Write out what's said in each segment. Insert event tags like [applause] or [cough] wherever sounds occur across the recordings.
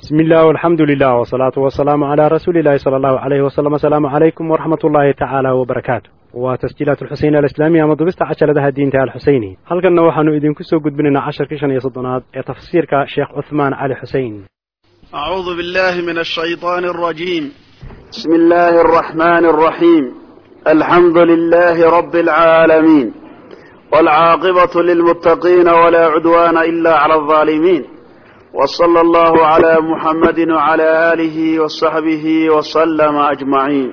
bismi illah alxamdu lilah wsalaatu wasalaamu calaa rasuuli illahi sala allahu alayhi wasalam asalaamu calaykum waraxmat ullaahi tacaala wbarakaatu waa tasjiilaat alxuseyn alislaamiya ama dubista cajaladaha diinta alxuseyni halkanna waxaanu idinku soo gudbinaynaa casharkii shan iyo soddonaad ee tafsiirka sheekh cuthmaan cali xusein أعوذ بالله من الشيطان الرجيم بسم الله الرحمن الرحيم الحمد لله رب العالمين والعاقبة للمتقين ولا عدوان إلا على الظالمين وصلى الله على محمد وعلى آله وصحبه وسلم أجمعين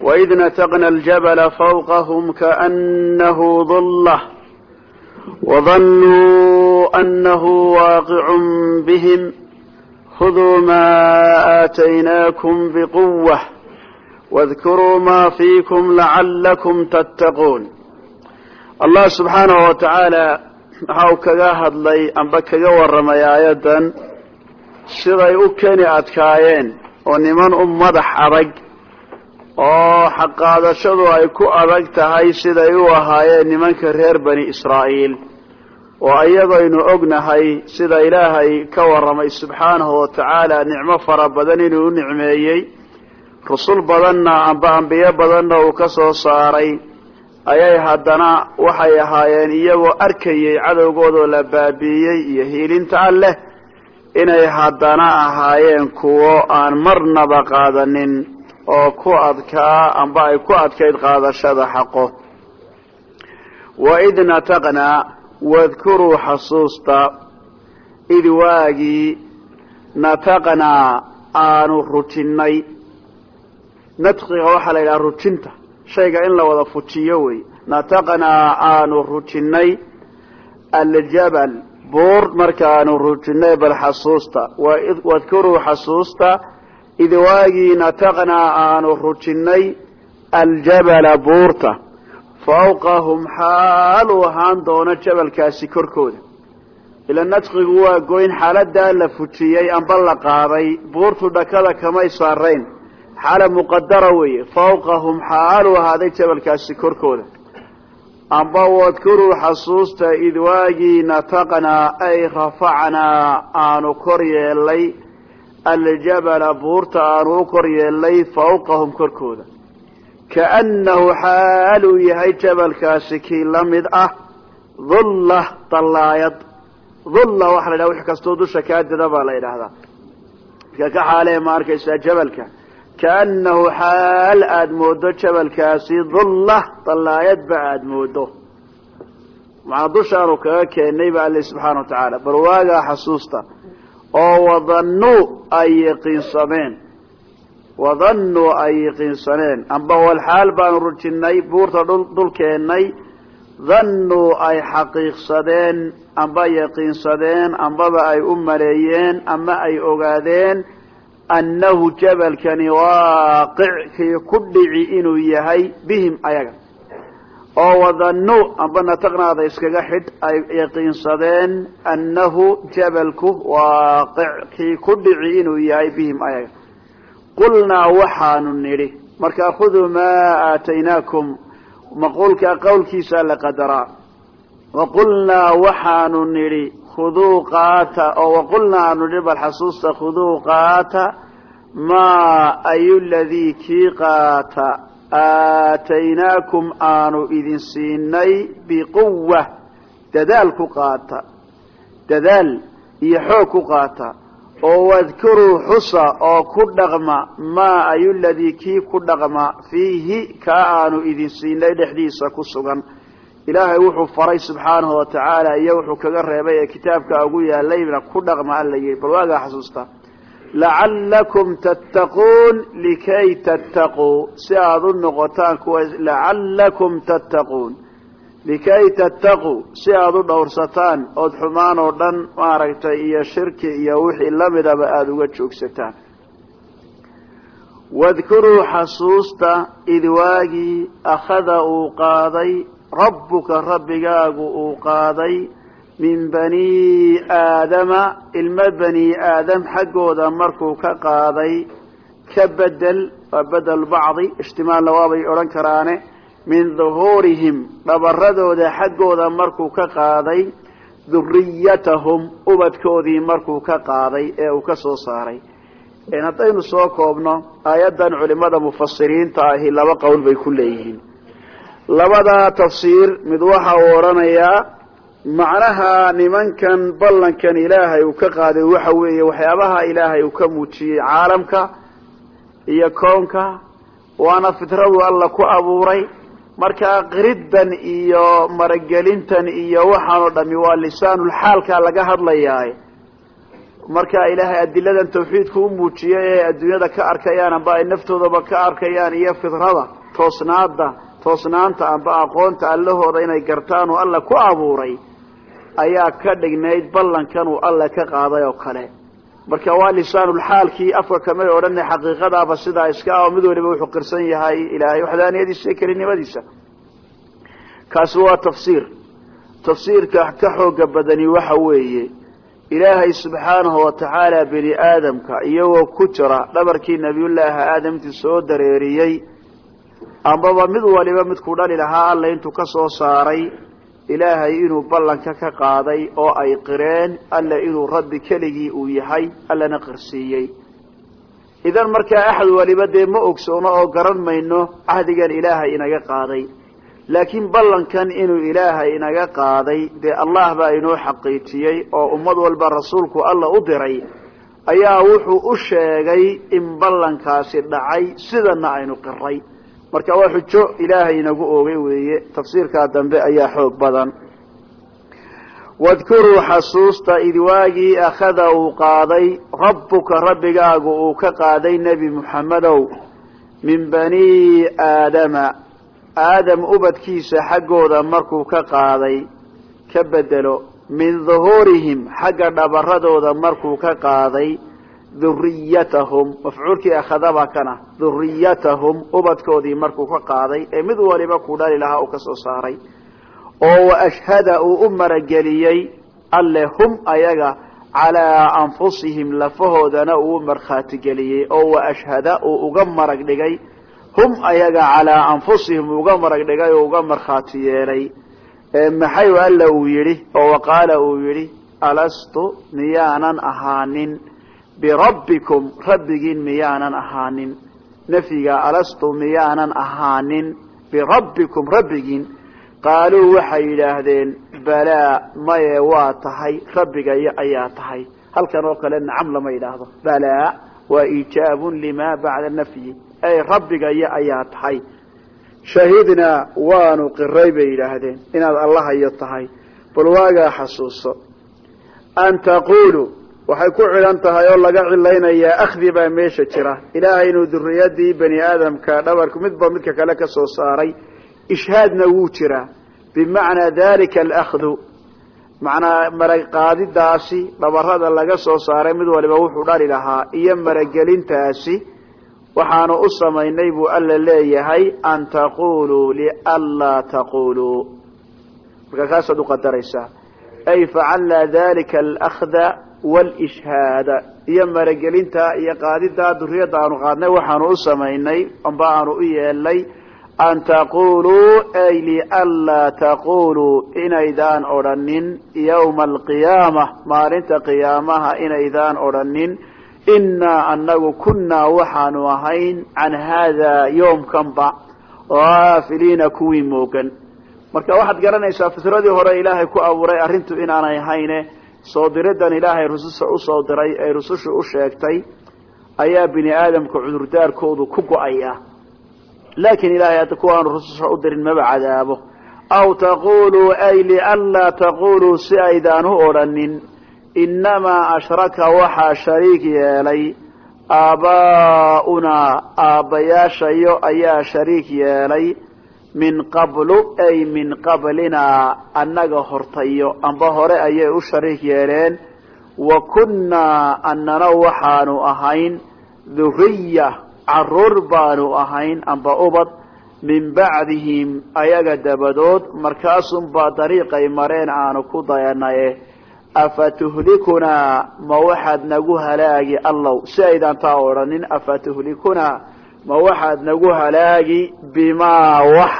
وإذ نتقنا الجبل فوقهم كأنه ظلة وظنوا أنه واقع بهم خذوا ما آتيناكم بقوة واذكروا ما فيكم لعلكم تتقون الله سبحانه وتعالى waxa uu kaga hadlay amba kaga warramay aayaddan? Siday u keni adkaayeen oo niman u madax adag oo xaqaadashadu ay ku adag tahay siday u ahaayeen nimanka reer bani israa'iil. Oo iyagaynu ognahay sida ilaahay ka warramay subxaanahu wa tacaala nicmo fara badan inuu u nicmeeyey. Rusul badanna amba ambiyo badanna uu ka soo saaray ayay haddana waxay ahaayeen iyagoo arkayay cadowgoodoo la baabiiyey iyo hiilinta alleh. Inay haddana ahaayeen kuwo aan marnaba qaadanin oo ku adkaa amba ay ku adkayd qaadashada xaqo. Wa id nataqnaa wadkuruu xasuusta id waagii nataqnaa aanu rujinnay nadqiga waxaa la yidhaha rujinta shayga in la wada fujiyo wey. Nataqnaa aanu rujinnay aljabal. Buur markaanu rujinnay bal xasuusta. Wadkuruu xasuusta id waagii nataqnaa aanu rujinnay aljabala buurta fawqahum xaal uu ahaan doono jabalkaasi korkooda. Ila nadqigu waa goyn xaaladaa la fujiyey amba la qaaday. Buurtu dhakada kamay saarayn xaala muqadara weeye fawqahum xaaluu ahaaday jabalkaasi korkooda. Amba wadkuruu xasuusta id waagii nataqnaa ay rafacnaa aanu kor yeelnay aljabala buurta aanu u kor yeelnay fawqahum korkooda. Kaannahu xaaluu yahay jabalkaasi kii la mid ah dhulla dallaayad. Dhulla waxa la yidhaha wix kastoo dusha kaa dida baa la yidhaahdaa marka ka xaalee ma jabalka kaannahu xaal aada moodo jabalkaasi dhulla dallaayadba aada moodo macnaa dushaanu kaga keennay ba alle subxaana wa tacaala bal waagaa xasuusta oo wadannuu ay yaqiinsameen wadannuu ay yaqiinsaneen amba walxaal baanu rujinnay buurta dhulkeennay dhannuu ay xaqiiqsadeen amba yaqiinsadeen ambaba ay u maleeyeen ama ay ogaadeen annahu jabalkani waaqic kii ku dhici inuu yahay bihim ayaga oo wadannuu amba nataqnaada iskaga xidh ay yaqiinsadeen annahu jabalku waaqic kii ku dhici inuu yahay bihim ayaga qulnaa waxaanu nidhi markaa khuduu maa aataynaakum maquulka qowlkiisa la qadaraa waqulnaa waxaanu nidhi khuduu qaata oo waqulnaa aanu nidhi bal xasuusta khuduu qaata maa ayu ladii kii qaata aataynaakum aanu idin siinay biquwa dadaal ku qaata dadaal iyo xoog ku qaata oo wadkuruu xusa oo ku dhaqma maa ayu ladii kii ku dhaqma fiihi kaa aanu idin siinay dhexdiisa ku sugan ilaahay wuxuu faray subxaanahu wa tacaala iyo wuxuu kaga reebay ee kitaabka ugu yaalayna ku dhaqma alla yihi bal waagaa xasuusta. Lacallakum tattaquun likay tattaquu. Si aada u noqotaan kuwa lacallakum tattaquun likay tattaquu. Si aada u dhowrsataan ood xumaan oo dhan maaragtay iyo shirki iyo wixii lamidaba aada uga joogsataan. Wadkuruu xasuusta id waagii akhada uu qaaday rabbuka rabbigaagu uu qaaday min bani aadama ilmo bani aadam xaggooda markuu ka qaaday ka bedel waa bedel bacdi ijtimaalna waabay odhan karaane min duhuurihim dhabaradooda xaggooda markuu ka qaaday duriyatahum ubadkoodii markuu ka qaaday ee uu ka soo saaray. Haddaynu soo koobno aayaddan culimada mufasiriinta ahi laba qowl bay ku leeyihiin labadaa tafsiir mid waxa uu odhanayaa macnaha nimankan ballankan ilaahay uu ka qaaday waxa weeye waxyaabaha ilaahay uu ka muujiyey caalamka iyo koonka. Waana fitradu alla ku abuuray. Markaa qiriddan iyo maragelintan iyo waxaan oo dhami waa lisaanulxaalka laga hadlayaa marka ilaahay adiladan tawxiidku u muujiyay ee adduunyada ka arkayaan amba ay naftoodaba ka arkayaan iyo fidrada toosnaada toosnaanta amba aqoonta allahooda inay gartaan oo alla ku abuuray ayaa ka dhignayd ballankan uu alla ka qaaday oo kale. Marka waa lisaanulxaalkii afka kamay odhana xaqiiqadaaba sidaa iska ah oo mid waliba wuxuu qirsan yahay ilaahay waxdaaniyadiisa iyo kelinimadiisa kaasi waa tafsiir. Tafsiirka ka xooga badani waxa weeye ilaahay subxaanahu watacaala bini aadamka iyagoo ku jira dhabarkii nabiyullaahi aadamtii soo dareeriyey ambaba mid waliba midku dhali lahaa alla intuu ka soo saaray ilaahay inuu ballanka ka qaaday oo ay qireen alla inuu rabbi keligii uu yahay allana qirsiiyey. Idan markaa axad waliba dee ma ogsoono oo garan mayno cahdigan ilaahay inaga qaaday. Laakiin ballankan inuu ilaahay inaga qaaday dee allah baa inoo xaqiijiyey oo ummad walba rasuulku alla u diray ayaa wuxuu u sheegay in ballankaasi dhacay sidana aynu qiray marka waa xujo ilaahay inagu oogay weeye. Tafsiirkaa dambe ayaa xoog badan. Wadkuruu xasuusta id waagii akhada uu qaaday rabbuka rabbigaagu uu ka qaaday nebi muxammedow min bani aadama. Aadam ubadkiisa xaggooda markuu ka qaaday ka bedelo min duhuurihim xagga dhabaradooda markuu ka qaaday duriyatahum mafcuulkii akhadaba kana duriyatahum ubadkoodii markuu ka qaaday ee mid waliba ku dhali lahaa uu ka soo saaray oo wa ashhada uu u marageliyey alle hum ayaga calaa anfusihim lafahoodana uu markhaatigeliyey oo wa ashhada uu uga marag dhigay hum ayaga calaa anfusihim uga marag dhigay oo uga markhaati yeelay. Maxay alla uu yidhi oo waqaala uu yidhi alastu miyaanan ahaanin birabbikum rabbigiin miyaanan ahaanin. Nafyiga alastu miyaanan ahaanin. Birabbikum rabbigiin. Qaaluu waxay yidhaahdeen balaa maye waa tahay rabbigayo ayaa tahay. Halkan oo kale nacam lama yidhaahdo. Balaa waa iijaabun lima bacda nafyi. Ay rabbigayo ayaa tahay. Shahidnaa waanu qiray bay yidhaahdeen. Inaad allahayo tahay. Bal waagaa xasuuso. An taquluu waxay ku cilan tahay oo laga cilaynayaa akhdi baa meesha jira. Ilaahay inuu duriyadii bani aadamka dhabarku midba midka kale ka soo saaray. Ishhaadna wuu jiraa bimacnaa dalika alakhdu. Macnaa maraqaadidaasi dhabarada laga soo saaray mid waliba wuxuu dhali lahaa iyo maragelintaasi waxaanu u samaynay buu alla leeyahay an taquluu lianlaa taquluu marka kaasaad uqadaraysaa ay facalnaa dalika alahda wlishhaada iyo maragelinta iyo qaadidaa duriyadda aanu qaadnay waxaanu u samaynay amba aanu u yeelnay an taquluu ay lianlaa taquluu inaydaan odhanin yawma alqiyaama maalinta qiyaamaha inaydaan odhanin inaa anagu kunaa waxaanu ahayn can haada yoomkanba haafiliina kuwii moogan. Marka waxaad garanaysaa fitradii hore ilaahay ku abuuray arrintu inaanay ahayne soo diridan ilaahay rususha u soo diray ee rusushu u sheegtay ayaa bini aadamka cudurdaarkoodu ku go'aya. Laakiin ilahay hadda kuwaanu rususha u dirin maba cadaabo. Aw taquluu ay lianlaa taquluu si aydaan u odhanin inamaa ashraka waxaa shariik yeelay aabbaa'unaa aabbayaashayo ayaa shariik yeelay min qablu ay min qablinaa annaga hortayo amba hore ayay u shariik yeeleen. Wa kunnaa annana waxaanu ahayn dhuriya carruur baanu ahayn amba ubad min bacdihim ayaga dabadood markaasunbaa dariiqay mareen aanu ku dayanaye. Afatuhlikunaa ma waxaad nagu halaagi allow si aydaan taa odhanin afatuhlikunaa ma waxaad nagu halaagi bimaa wax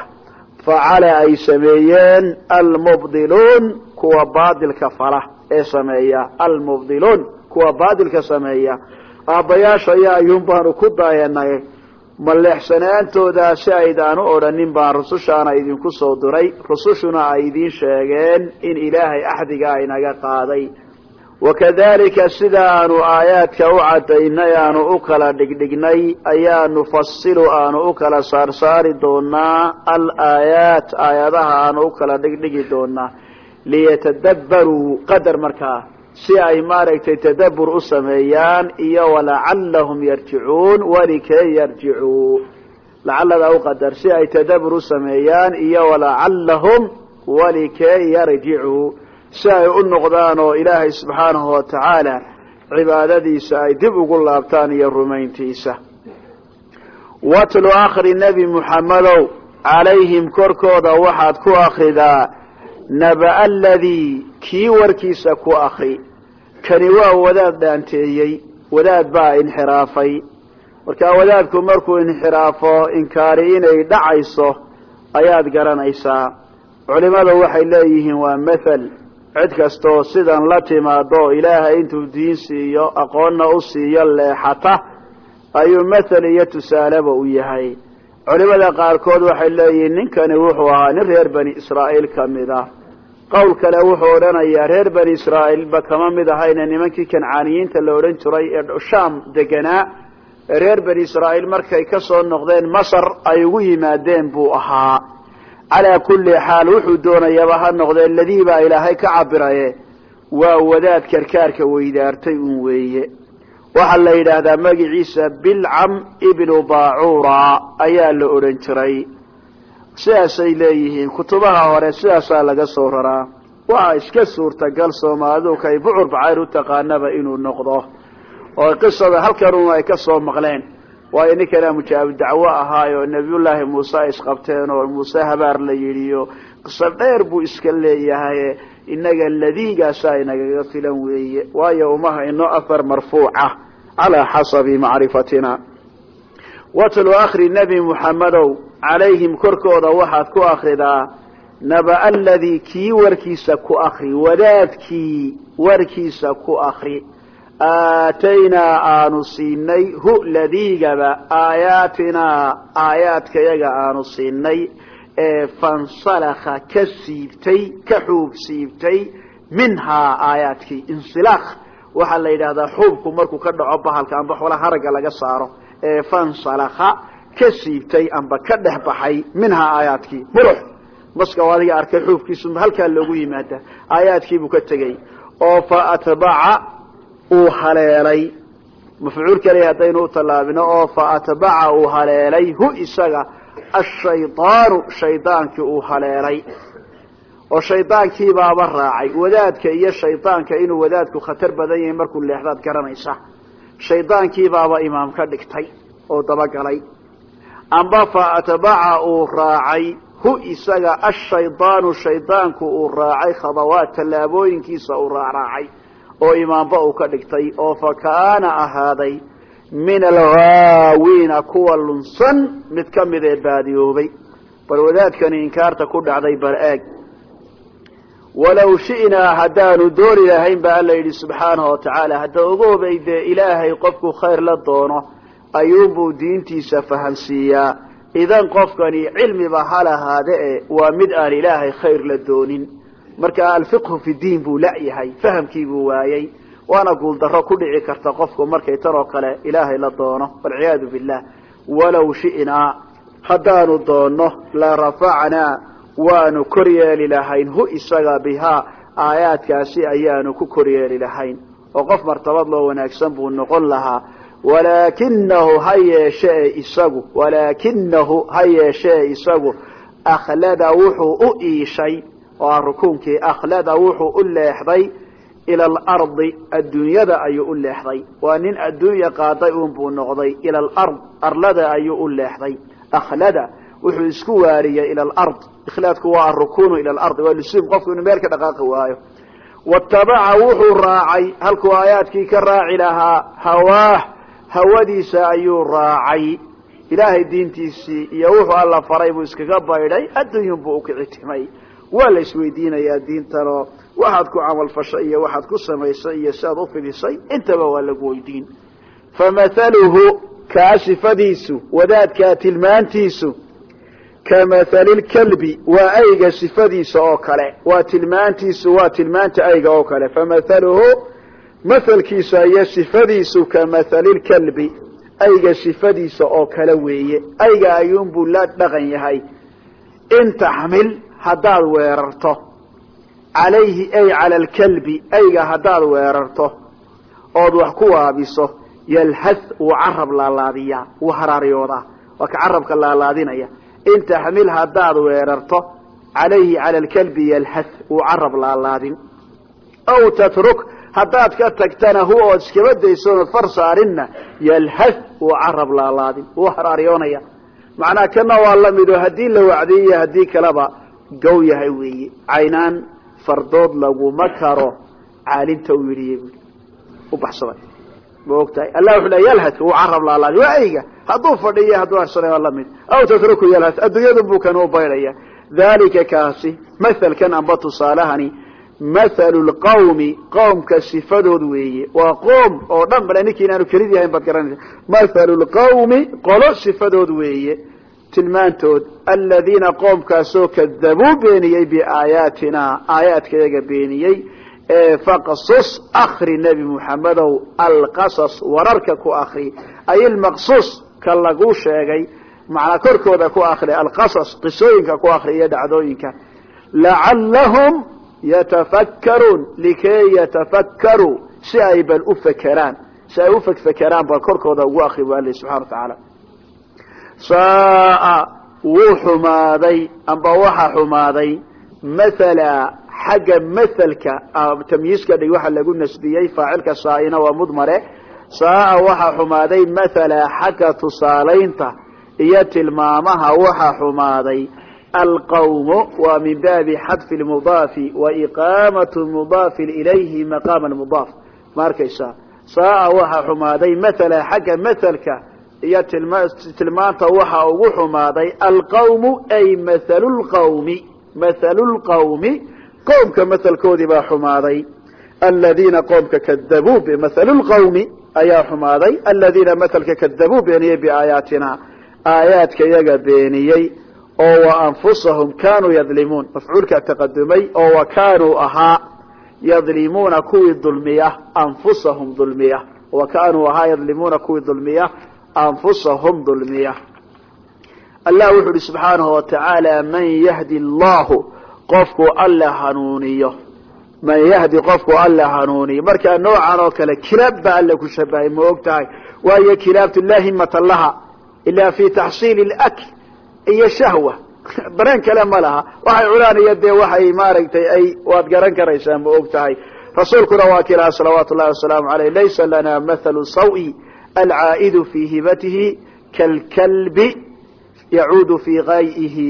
facala ay sameeyeen almubdiluun kuwa baadilka fala ee sameeya. Almubdiluun kuwa baadilka sameeya. Aabbayaasha ayaa ayuun baanu ku dayanay maleexsanaantoodaa si aydaan u odhanin baan rusushaana idinku soo diray rusushuna ay idiin sheegeen in ilaahay axdigaa inaga qaaday wakadalika sida aanu aayaadka u cadaynay aanu u kala dhigdhignay ayaa nufasilu aanu u kala saarsaari doonaa alaayaat aayadaha aanu u kala dhigdhigi doonaa liyatadabbaruu qadar markaa si ay maaragtay tadabbur u sameeyaan iyo walacallahum yarjicuun walikay yarjicuu lacallada u qadar si ay tadabbur u sameeyaan iyo walacallahum walikay yarjicuu si ay u noqdaan oo ilaahay subxaanahu watacaala cibaadadiisa ay dib ugu laabtaan iyo rumayntiisa. Watlu akri nebi muxammedow calayhim korkooda waxaad ku akridaa naba aladii kii warkiisa ku akri kani waa wadaad dhaanteeyey wadaad baa inxiraafay. Markaa wadaadku markuu inxiraafo inkaari inay dhacayso ayaad garanaysaa. Culimada waxay leeyihiin waa mathal cid kastoo sidan la timaado ilaahay intuu diin siiyo aqoonna u siiyo leexata ayuu mathal iyo tusaaleba u yahay. Culimada qaarkood waxay leeyihiin ninkani wuxuu ahaa nin reer bani israa'iil ka mid ah. Qowl kale wuxuu odhanayaa reer bani israa'iilba kama mid ahayne nimankii kancaaniyiinta la odhan jiray ee shaam deganaa reer bani israa'iil markay ka soo noqdeen masar ay ugu yimaadeen buu ahaa calaa kulli xaal wuxuu doonayaba ha noqdee ladii baa ilaahay ka cabiraye waa wadaad karkaarka weydaartay un weeye. Waxaa la yidhaahdaa magiciisa bilcam ibnu baacuura ayaa la odhan jiray. Sidaasay leeyihiin kutubaha hore sidaasaa laga soo raraa. Waa iska suurtagal soomaalidu kay bucur bacayr u taqaanaba inuu noqdo. Oo qisada halkanun ay ka soo maqleen waayo ninkana mujaabu dacwo ahaayo nebiyullaahi muuse isqabteen oo muuse habaar la yidhiyo qiso dheer buu iska leeyahay inaga ladiigaasaa inagaga filan weeye. Waayo uma hayno afar marfuuca calaa xasabi macrifatina. Watlu akri nebi muxammedow calayhim korkooda waxaad ku akridaa naba aladii kii warkiisa ku akri wadaadkii warkiisa ku akri aataynaa aanu siinay hu ladiigaba aayaatinaa aayaadkayaga aanu siinay ee fansalakha ka siibtay ka xuub siibtay minhaa aayaadkii insilaakh. Waxaa la yidhahdaa xuubku markuu ka dhaco bahalka amba xola haragga laga saaro ee fansalakha ka siibtay amba ka dhex baxay minhaa aayaadkii burux maska adiga arkay xuubkiisu halkaa loogu yimaada aayaadkiibuu ka tegey. Oo fa atbaca uu haleelay. Mafcuul kale haddaynu u tallaabino oo fa atbaca uu haleelay hu isaga ashaydaanu shaydaankii uu haleelay. Oo shaydaankiibaaba raacay wadaadka iyo shaydaanka inuu wadaadku khatar badan yahay markuu leexdaad garanaysa. Shaydaankiibaaba imaam ka dhigtay oo dabagalay. Amba fa atbaca uu raacay hu isaga ashaydaanu shaydaanku uu raacay khadawaad tallaabooyinkiisa uu raacraacay oo imaamba uu ka dhigtay oo fa kaana ahaaday min alghaawiina kuwa lunsan mid ka mid ee baadiyoobay bal wadaadkani inkaarta ku dhacday bal eeg. Walow shi'naa haddaanu dooni lahayn ba alla yidhi subxaanahu watacaala hadda ogoobay dee ilaahay qofku khayr la doono ayuunbuu diintiisa fahamsiiyaa idan qofkani cilmiba ha lahaade e waa mid aan ilaahay khayr la doonin marka alfiqhu fi diin buu la-yahay fahamkii buu waayey waana guuldarro ku dhici karta qofku markay tan oo kale ilaahay la doono walciyaadu billah. Walow shi'naa haddaanu doonno la rafacnaa waanu kor yeeli lahayn hu isaga bihaa aayaadkaasi ayaanu ku kor yeeli lahayn. Oo qof martabad loo wanaagsan buu noqon lahaa. Walaakinahu ha yeeshee isagu walaakinahu ha yeeshee isagu akhlada wuxuu u iishay oo ah rukuunkii akhlada wuxuu u leexday ila alardi adduunyada ayuu u leexday. Waa nin adduunya qaaday uunbuu noqday ila alard arlada ayuu u leexday. Akhlada wuxuu isku waariyey ila alard ikhlaadku waa arukunu ila alardi waa lusuum qofku inuu meel ka dhaqaaqi waayo. Watabaca wuxuu raacay halkuu aayaadkii ka raaci lahaa hawaah hawadiisa ayuu raacay. Ilaahay diintiisii iyo wuxuu alla faray buu iskaga baydhay adduunyun buu ukicitimay waa la isweydiinayaa diintanoo waxaad ku camalfashay iyo waxaad ku samaysay iyo siaad ufidisay intaba waa lagu weydiin. Famathaluhu kaa wadaadkaa tilmaantiisu kamathali lkalbi waa ayga sifadiisa oo kale. Waa tilmaantiisu waa tilmaanta ayga oo kale. Famathaluhu mathalkiisu iyo sifadiisu kamathali lkalbi ayga sifadiisa oo kale weeye. Ayga ayuunbuu la dhaqan yahay. In taxmil haddaad weerarto. Calayhi ay cala alkalbi ayga haddaad weerarto. Ood wax ku waabiso yalhas wuu carab laalaadiyaa wuu haraariyoodaa. Waa ka carabka laalaadinaya. In taxmil haddaad weerarto calayhi cala alkalbi yalhas wuu carab laalaadin. Aw tatruk haddaad ka tagtana hu ood iskaba daysoonod far saarinna yalhas wuu carab laalaadin wuu haraariyoonaya macnaa kana waa la mid oo haddii la wacdiyiyo haddii kaleba gow yahay weeye caynaan fardood laguma karo. Caalinta uu yidhiy u baxsaday. Ma og tahay allah wuxu le yalhas wuu carab laalaadi waa hadduu fadhiyo hadduu harsana waa la mid aw tatruku yalhas adduunyadu buu kan u baydhaya dalika kaasi mathalkan amba tusaalahani mathalu lqawmi qowmka sifadood weeye waa qoom oo dhan bale ninkii inaanu kelid yahayn baad garanaysa mathalu lqawmi qolo sifadood weeye tilmaantood aladiina qoomkaasoo kadabuu beeniyey biaayaatina aayaadkayaga beeniyey faqsus akri nebi muxamedow alqasas wararka ku akri ay ilmaqsuus ka lagu sheegay macnaa korkooda ku akri alqasas qisooyinka ku akri iyo dhacdooyinka. Lacallahum yatafakkaruun likay yatafakkaruu si ay bal u fekeraan si ay u fekfekeraan bal korkooda ugu akri bu ali subxana wa tacaala saaa wuu xumaaday amba waxa xumaaday. Mathala xagga mathalka tamyiiska dhig waxa lagu nasbiyey faacilka saaina waa mudmare saaa waxa xumaaday mathala xagga tusaalaynta iyo tilmaamaha waxa xumaaday. Alqawmu waa min baabi xadfi lmudaafi wa iqaamatu mudaafi ilayhi maqaama mudaaf. Ma saaa waxa xumaaday mathala xagga mathalka iyo tilmaanta waxa ugu xumaaday alqawmu ay mathalu lqawmi mathalu lqawmi qowmka mathalkoodii baa xumaaday. Aladiina qoomka kadabuu mathalu lqawmi ayaa xumaaday. Aladiina mathalka kadabuu beeniyey biaayaatina aayaadka iyaga beeniyey oo wa anfusahum kanuu yadlimuun. Mafcuulka taqadumay oo wa kaanuu ahaa yadlimuuna kuwii dulmiya anfusahum dulmiya. Wa kaanuu ahaa yadlimuuna kuwii dulmiya anfusahum dulmiya. Allah wuxu uhi subxaanahu watacaala man yahdi allahu qofku alla hanuuniyo. Man yahdi qofku alla hanuuniyo. Markaa noocan oo kale kilaab baa alla ku shabahay ma og tahay? Waayo kilaabtu laa himata laha ila fi taxsiili lak iyo shahwa. [laughs] Dareen kale ma laha. Waxay culaanaya dee waxay maaragtay ay waad garan karaysaa ma og tahay? Rasuulkuna waa kilaha salawaatu llahi wasalaamu aleyh laysa lana mathalu sawi alcaa'idu fi hibatihi kalkalbi yacuudu fi kay'ihi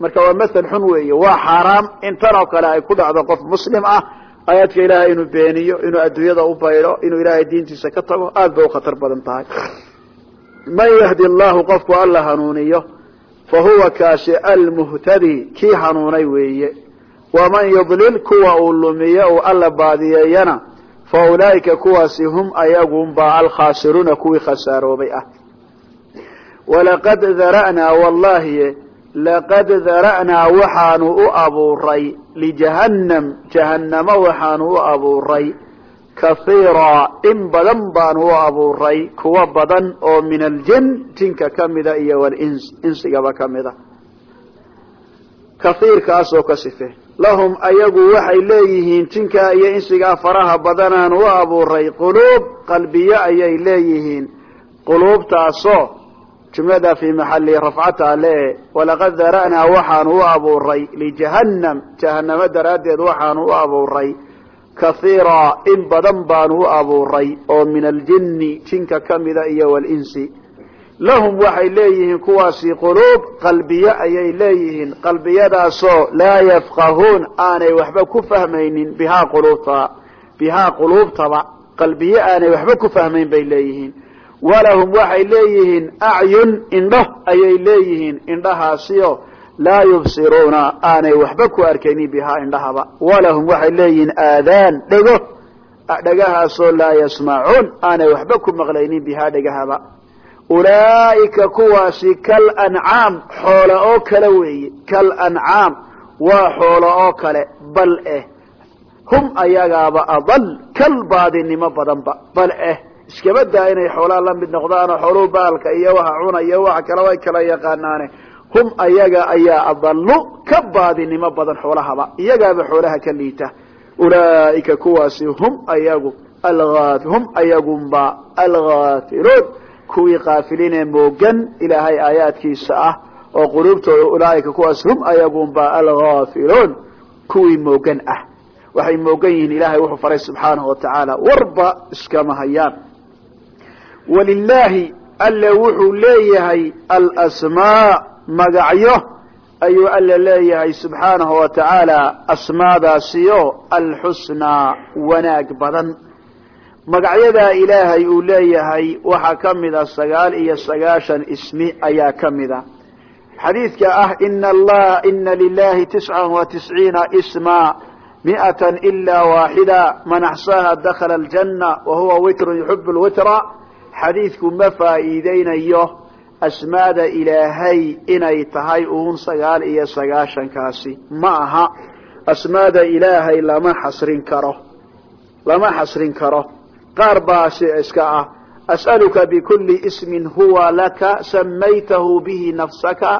marka waa mathal xun weeye waa xaaraam in tan oo kale ay ku dhacdo qof muslim ah aayaadka ilaahay inuu beeniyo inuu adduunyada u baydho inuu ilaahay diintiisa ka tago aad bay u khatar badan tahay man yahdi allahu qofku alla hanuuniyo fa huwa kaasi almuhtadi kii hanuunay weeye waman yudlil kuwa uu lumiyo uu alla baadiyeeyana fa ulaa'ika kuwaasi hum ayagunbaa alkhaasiruuna kuwii khasaaroobay ah. Walaqad dara'naa wallahi laqad dara'naa waxaanu u abuuray lijahannam jahannamo waxaanu u abuuray kahiira in badan baanu u abuuray kuwa badan oo min aljin jinka kamida iyo walins insigaba kamida kahiirkaasoo ka sife lahum ayagu waxay leeyihiin jinka iyo insigaa faraha badanaanu u abuuray quluub qalbiye ayay leeyihiin. Quluubtaasoo jumlada fii maxali rafcata le walaqad dara'naa waxaanu u abuuray lijahannam jahanamo daraaddeed waxaanu u abuuray. Kahiira in badan baanu u abuuray oo min aljini jinka kamida iyo walinsi lahum waxay leeyihiin kuwaasi quluub qalbiye ayay leeyihiin qalbiyadaasoo laa yafqahuun aanay waxba ku fahmaynin bihaa quluubta bihaa quluubtaba qalbiye aanay waxba ku fahmayn bay leeyihiin. Walahum waxay leeyihiin acyun indho ayay leeyihiin indhahaasiyo laa yubsiruuna aanay waxba ku arkaynin bihaa indhahaba. Walahum waxay leeyihiin aadaan dhego dhagahaasoo laa yasmacuun aanay waxba ku maqlaynin bihaa dhegahaba ulaa'ika kuwaasi kal ancaam xoolo oo kale weeye kal ancaam waa xoolo oo kale bal eh. Hum ayagaaba adal kal baadinimo badanba bal eh. Iskaba daa inay xoolaa la mid noqdaanoo xooluhu baalka iyo waxa cuna iyo waxa kale way kala yaqaanaane. Hum ayaga ayaa adalu ka baadinimo badan xoolahaba iyagaaba xoolaha ka liita. Ulaa'ika kuwaasi hum ayagu hum ayagunba alghaafiluun kuwii kaafiliin ee moogan ilaahay aayaadkiisa ah oo quluubtooda ulaaika kuwaas hum ayagunba alghaafiluun kuwii moogan ah. Waxay moogan yihiin ilahay wuxuu faray subxaanahu watacaala warba iskama hayaan. Walilaahi alle wuxuu leeyahay alasmaa magacyo ayuu alle leeyahay subxaanahu wa tacaala asmaadaasiyo alxusnaa wanaag badan magacyadaa ilaahay uu leeyahay waxaa ka mida sagaal iyo sagaashan ismi ayaa ka mida xadiidka ah ina allah ina lilahi tisca wa tisciina isma miata ila waaxida man axsaaha dakala aljanna wa huwa witrun yuxib lwitra xadiidku ma faa'iideynayo asmaada ilaahay inay tahay uun sagaal iyo sagaashankaasi. Ma aha asmaada ilaahay lama xasrin karo lama xasrin karo qaar baa si iska ah as'aluka bikuli ismin huwa laka samaytahu bihi nafsaka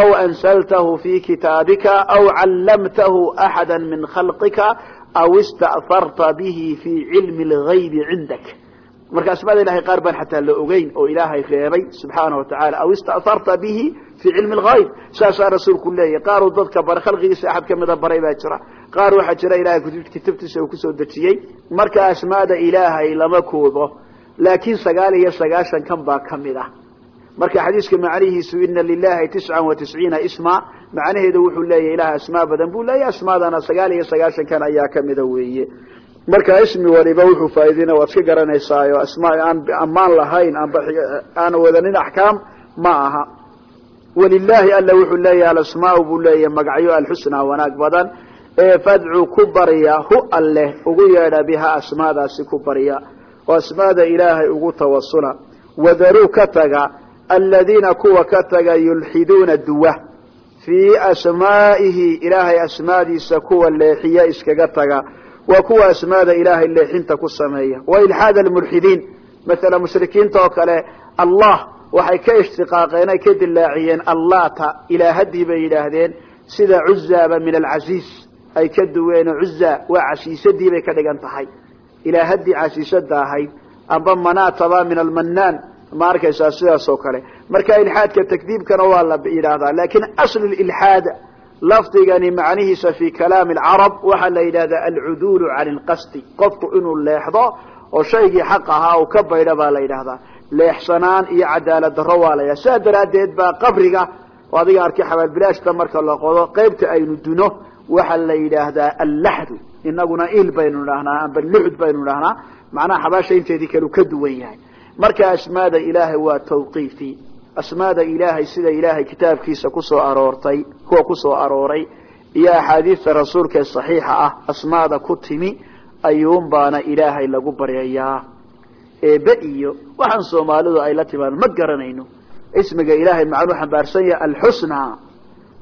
aw ansaltahu fi kitaabika aw callamtahu axada min khalqika aw ista'harta bihi fi cilmi اlgaybi cindak. Marka asmaada ilahay qaar baan xataa la ogeyn oo ilaahay reebay subxaanahu watacaala aw ista'harta bihi fii cilmi lgayb saasaa rasuulku leeyahy qaaruu dadka baray khalqigiisa axad kamida baray baa jira qaar waxaa jira ilahay kitabtiisa uu ku soo dejiyey marka asmaada ilaahay lama koobo laakiin sagaal iyo sagaashan kan baa ka mid ah marka xadiiska macnihiisu ina lilahi tisca wa tisciina isma macnaheedu wuxuu leeyahy ilahay asmaa badan buu leeyahy asmaadana sagaal iyo sagaashan kan ayaa kamida weeye marka ismi waliba wuxuu faaideyna waad iska garanaysaayo asmaa aan ammaan lahayn aan wadanin axkaam ma aha walilahi alla wuxuu leeyahay alasmaa buu leeyahay magacyo alxusnaa wanaag badan. Ee fadcu ku barya hu alleh ugu yeedha biha asmaadaasi ku barya oo asmaada ilaahay ugu tawasula. Wadaruu ka taga aladiina kuwa ka taga yulxiduuna duwa. Fii asmaa'ihi ilaahay asmaadiisa kuwa leexiya iskaga taga. Waa kuwa asmaada ilaahay leexinta ku sameeya. Wa ilxaad almulxidiin maala mushrikiinta oo kale allah waxay ka ishtiqaaqeen ay ka dilaaciyeen allata ilaahadii bay yidhaahdeen sida cuzaaba min alcasiis. Ay ka duween cuza waa casiisadii bay ka dhigan tahay. Ilaahadii casiisada ahayd amba manataba min almanaan ma arkaysaa sidaas oo kale. Marka ilxaadka takdiibkana waa la yidhaahdaa laakiin aslu ilxaad lafdigani macnihiisa fi kalaami alcarab waxaa la yidhahdaa alcuduulu can lqasdi qofku inuu leexdo oo shaygii xaq ahaa uu ka baydho baa la yidhahdaa leexsanaan iyo cadaalad darro waa la yidhahda sidaa daraaddeed baa qabriga oo adiga arkay xabaalbilaashta marka la qodo qaybta aynu duno waxaa la yidhaahdaa allaxdu. Inaguna il baynu idhahnaa amba luxd baynu idhahnaa macnaha xabaasha inteedii kalu ka duwan yahay. Marka asmaada ilaahay waa tawqiifi asmaada ilaahay sida ilaahay kitaabkiisa ku soo aroortay kuwa ku soo arooray iyo axaadiista rasuulka saxiixa ah asmaada ku timi ayuun baana ilaahay lagu baryayaa eebe iyo waxaan soomaalidu ay la timaado ma garanayno. Ismiga ilaahay macnuu xambaarsan yahay alxusnaa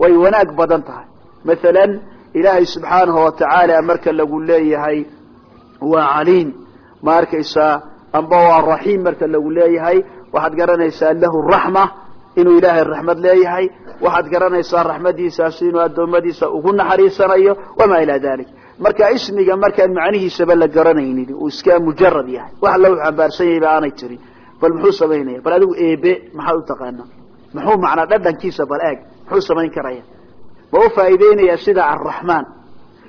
way wanaag badan tahay. Maalan ilaahay subxaanahu watacaala marka lagu leeyahay waa caliim. Ma arkaysaa amba waa raxiim marka lagu leeyahay. Waxaad garanaysaa lahu raxma inuu ilaahay raxmad leeyahay. Waxaad garanaysaa raxmadiisaasi inuu addoommadiisa ugu naxariisanayo wamaa ilaa dalik marka ismiga markaan macnihiisaba la garanaynin uu iska mujarad yahay. Wax u xambaarsan yahay ba aanay jirin. Bal muxuu samaynaya bal adigu eebe maxaad utaqaanaa muxuu macnaa dhadhankiisa bal eeg muxuu samayn karaya? Ma u faa'iideynayaa sida alraxmaan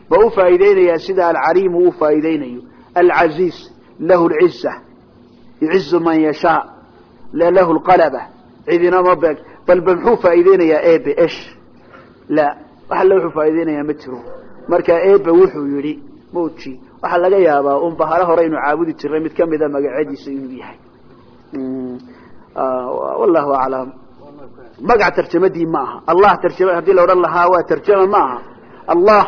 ma u faa'iideynayaa sida alcaliim uu faa'iideynayo alcaziiz lahu lciza yucizu man yashaa. Lahu lqalaba cidina ma beeg. Bal ba muxuu faa'iideynayaa ebe esh? La wax alla wuxuu faa'iideynayaa ma jiro marka ebe wuxuu yihi mauji waxaa laga yaabaa un bahalo hore aynu caabudi jirnay mid kamida magacyadiisa inuu yahay. Wallahu aclam. Magac tarjamadii ma aha. Allah tarjama haddii la odhan lahaa waa tarjama ma aha. Allah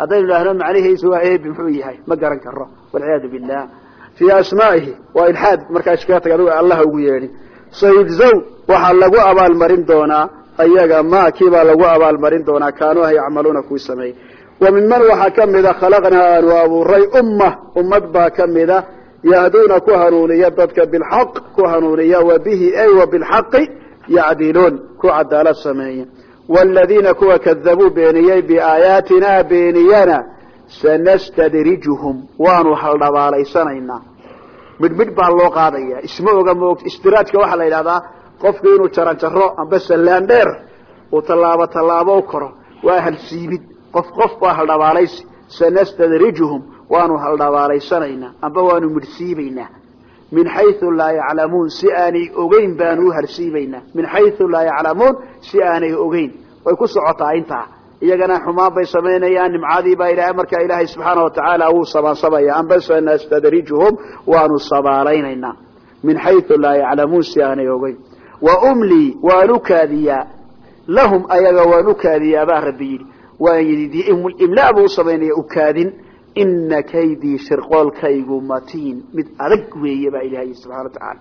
haddaynu idhaahno macnihiisu waa ebi muxuu yahay. Ma garan karo walciyaadu billah. Fii asmaa'ihi waa ilxaad markaa iskaga tag adigo allah ugu yeedhi. Sayujzaw waxaa lagu abaalmarin doonaa ayaga ma kiibaa lagu abaalmarin doonaa kaanuu ah yacmaluuna kuwii sameeyey minman waxaa kamida khalaqnaa aanu abuuray umma ummad baa kamida yahduuna ku hanuuniya dadka bilxaq ku hanuuniya wa bilxaqi yacdiluun ku cadaalad sameeya. Waaladiina kuwa kadabuu beeniyey biaayaatina beeniyana sanastadrijuhum waanu haldhabaalaysanaynaa. Midhmidh baa loo qaadaya. Isma oga moogta istiraajka waxaa la yidhahdaa qofku inuu jaranjaro amba sallaan dheer uu tallaabo qof qof waa haldhabaalaysi sanastadrijuhum waanu haldhabaalaysanaynaa amba waanu midhsiibaynaa. Min xayu laa yaclamuun si aanay ogeyn baanu u halsiibaynaa. Min xayu laa yaclamuun si aanay ogeyn. Way ku socotaa intaa. Iyagana xumaan bay samaynayaan nimcadii baa ilahay markaa ilaahay subxaana watacaala wuu sabaansamaya amba sanastadrijuhum waanu sabaalaynaynaa min xayu laa yaclamuun si aanay ogeyn. Wa umlii waan u kaadiyaa. Lahum ayaga waan u kaadiyaa baa rabbi yidhi imlaa buu u samaynaya ukaadin. Ina kaydii shirqoolkaygu matiin. Mid adag weeye baa ilahay subxana wa tacaala.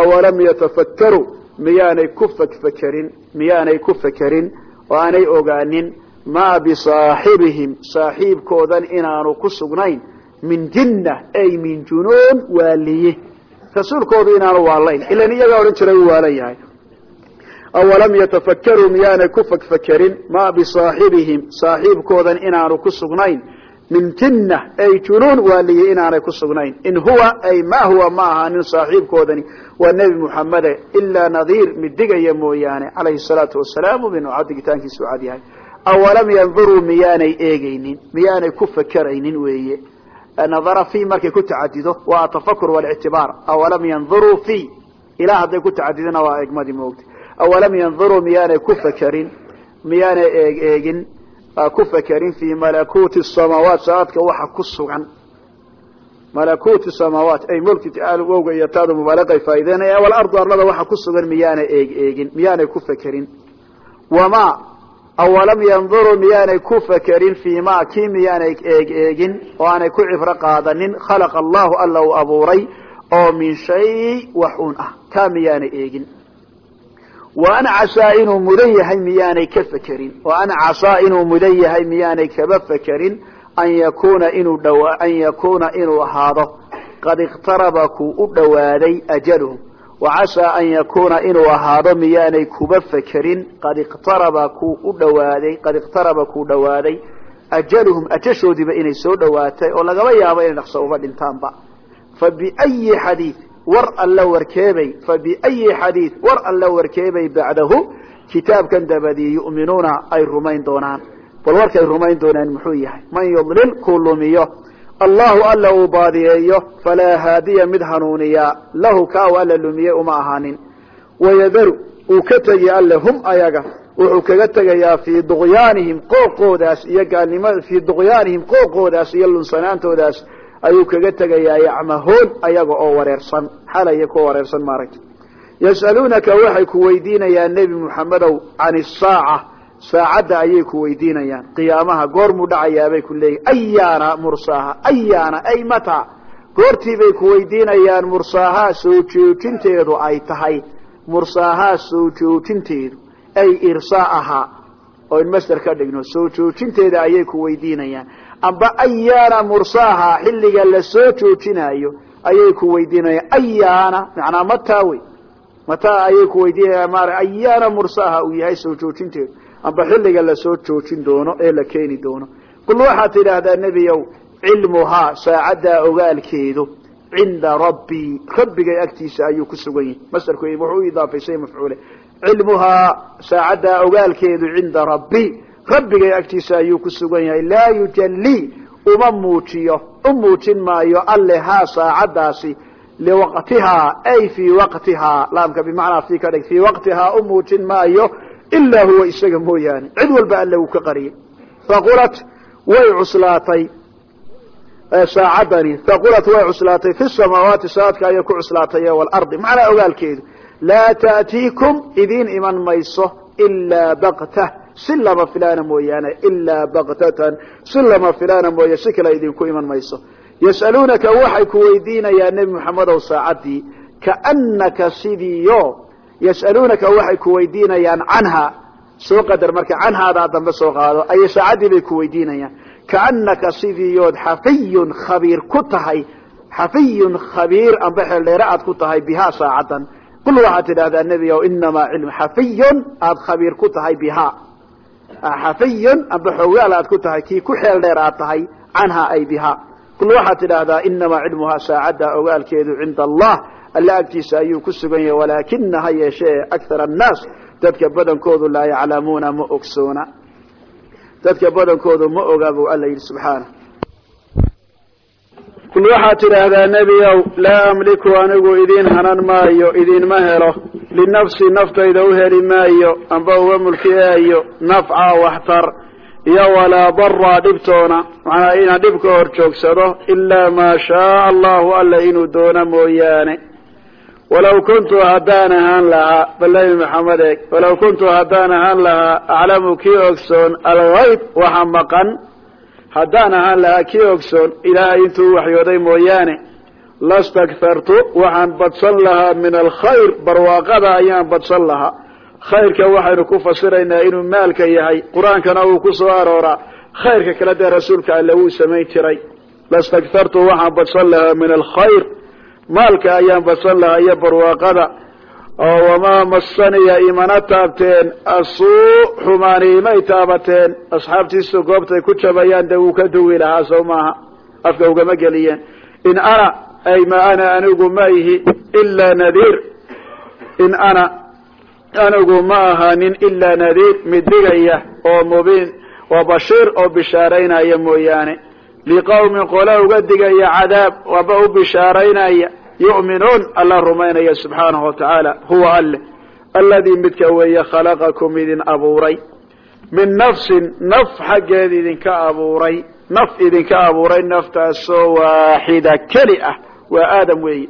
Awalam yatafakkaruu miyaanay ku fakfakerin miyaanay ku fekerin oo aanay ogaanin maa bisaaxibihim saaxiibkoodan inaanu ku sugnayn min jinna ay min junuun waaliye rasuulkoodu inaanu waalayn ilan iyagaa odhan jiray uu waalan yahay awalam yatafakkaruu miyaanay ku fakfakerin maa bisaaxibihim saaxiibkoodan inaanu ku sugnayn min jinna ay junuun waaliye inaanay ku sugnayn in huwa ay ma huwa ma ahaanin saaxiibkoodani waa nebi muxamede ilaa nadiir mid digaya mooyaane calayhi salaatu wasalaam ubinu cadigitaankiisu cad yahay awalam yanduruu miyaanay eegeynin miyaanay ku fakeraynin weeye nadara fi markay ku tacadido waa atafakur walictibaar awalam yanduruu fi ilaa hadday ku tacadidona waa eegmadii moogta awalam yanduruu miyaanay ku fekerin miyaanay eeg eegin ku fekerin fi malakuuti samaawaat saaadka waxa ku sugan malakuuti samaawaat ay mulki wowga iyo taadu mubaalaqay faa'ideynaya walardu arlada waxa ku sugan miyaanay eeg eegin miyaanay ku fekerin wama awalam yanduruu miyaanay ku fekerin fii ma kii miyaanay eeg eegin oo aanay ku cibro qaadanin khalaqa allahu alla uu abuuray oo min shay wax un ah kaa miyaanay eegin wa an casaa inuu mudan yahay miyaanay ka fekerin wa an casaa inuu mudan yahay miyaanay kaba fekerin an yakuna inuu dhawa an yakuna inuu ahaado. Qad iqtaraba kuu u dhowaaday ajaluhum. Wacasaa an yakuna inuu ahaado miyaanay kuba fekerin qad iqtaraba kuu u dhawaaday qad iqtaraba kuu dhowaaday ajaluhum. Ajashoodiiba inay soo dhowaatay oo lagaba yaabo inay dhaqso uba dhintaanba. Fa biayi xadiid war alla warkeebay fa biayi xadiid war alla warkeebay bacdahu kitaabkan dabadii yu'minuuna ay rumayn doonaan. Bal warkay rumayn doonaan muxuu yahay? Man yudlil kuu lumiyo. Allahu alla uu baadiyeeyo falaa haadiya mid hanuuniyaa lahu kaa u alla lumiyey uma ahaanin. Wayadaru uu ka tegi alle hum ayaga. Wuxuu kaga tegayaa fii duqyaanihim qooqoodaas iyo gaalnima fii duqyaanihim qooqoodaas iyo lunsanaantoodaas ayuu kaga tegayaa yacmahoon ayaga oo wareersan xalaya kuwa wareersan maaragta yas'aluunaka waxay ku weydiinayaan nebi muxamedow can isaaca saacadda ayay ku weydiinayaan. Qiyaamaha goormuu dhacayaabay ku leeyihiin ayaana mursaaha ayaana ay mata. Goortiibay ku weydiinayaan mursaahaa soo joojinteedu ay tahay. Mursaahaa soo joojinteedu ay irsaaha oo in master ka dhigno soo joojinteeda ayay ku weydiinayaan amba ayaana mursaaha xilliga la soo joojinaayo ayay ku weydiinayaan ayaana macnaa mataa wey? Mataa ayay ku weydiinayaan ma ayaana mursaaha uu yahay soo joojinteedu amba xilliga la soo joojin doono ee la keeni doono. Qul waxaad tidhaahdaa nebiyow cilmuhaa saacaddaa ogaalkeedu cinda rabbii rabbigay agtiisa ayuu ku sugan yahay. Masarku wuxuu u idaafaysay mafcuule. Cilmuhaa saacaddaa ogaalkeedu cinda rabbi rabbigay agtiisa ayuu ku sugan yahay. Laa yujalii uma muujiyo u muujin maayo alle haa saacaddaasi. Liwaqtihaa ay fii waqtihaa laamka bimacnaa fii ka dhig fii waqtihaa u muujin maayo ilaa huwa isaga mooyaane. Cid walba alle uu ka qariyay faqulat way cuslaatay. Saacadani haqulat way cuslaatay. Fi samaawaati saadka ayay ku cuslaatay waalardi macnaa ogaalkeedu. Laa ta'tiikum idiin iman mayso ilaa bakta si lama filaana mooyaane ilaa baktatan si lama filaana mooye si kale idinku iman mayso. Yas'aluunaka waxay ku weydiinayaan nebi moxamedow saacaddii kaanaka sidiio yas'aluunaka waxay ku weydiinayaan canha. Soo qadar marka canhaadaa dambe soo qaado. Ayay saacaddii bay ku weydiinayaan kaanaka sidiiyood xafiyun khabiir ku tahay xafiyun khabiir amba xeeldheere aad ku tahay bihaa saacaddan. Qul waxaad tidhahdaa nebi ow inamaa cilm xafiyun aada khabiir ku tahay bihaa xafiyun amba xoogaal aad ku tahay kii ku xeel dheer aad tahay canha ay bihaa. Qul waxaad tidhaahdaa inamaa cilmuhaa saacadda ogaalkeedu cinda allah. Alla agtiisa ayuu ku sugan yahay walaakina ha yeeshee akthar annaas. Dadka badankoodu laa yaclamuuna ma ogsoona. Dadka badankoodu ma ogaa buu alla yidhi subxaana qul waxaad tidhaahdaa nebiow laa amliku anigu idiin hanan maayo idiinma helo. Linafsi naftayda u heli maayo amba uga mulkiyayo nafca waxtar iyo walaa dara dhibtoona. Macnaa inaan dhib ka hor joogsado ilaa maa shaaa allahu alla inuu doono mooyaane. Walaw kuntu haddaan ahaan lahaa bal nebi maxamed eeg walaw kuntu haddaan ahaan lahaa aclamu kii ogsoon algayb waxa maqan haddaan ahaan lahaa kii ogsoon ilaahay intuu waxyooday mooyaane lastakhartu waxaan badsan lahaa min alkhayr barwaaqada ayaan badsan lahaa. Khayrka waxaynu ku fasiraynaa inuu maalka yahay qur'aankana uu ku soo arooraa. Khayrka kale dee rasuulka alle wuu samayn jiray. Lastakhartu waxaan badsan lahaa min alkhayr maalka ayaan badsan lahaa iyo barwaaqada oo wamaa masaniya imana taabteen asuu xumaani imay taabateen. Asxaabtiisu goobtay ku jabayaan dee wuu ka duwi lahaa sow maaha. Afka ugama geliyeen. In ana ay ma ana anigu ma ihi ilaa nadiir. In ana anigu ma ahaanin ilaa nadiir mid digaya oo mubiin waa bashiir oo bishaaraynaya mooyaane. Liqawmin qola uga digaya cadaab waba u bishaaraynaya yu'minuun alla rumaynaya subxaanahu watacaala huwa alle alladii midka weeye khalaqakum idin abuuray. Min nafsin naf xaggeed idinka abuuray naf idinka abuuray naftaasoo waaxida keli ah waa aadam weeye.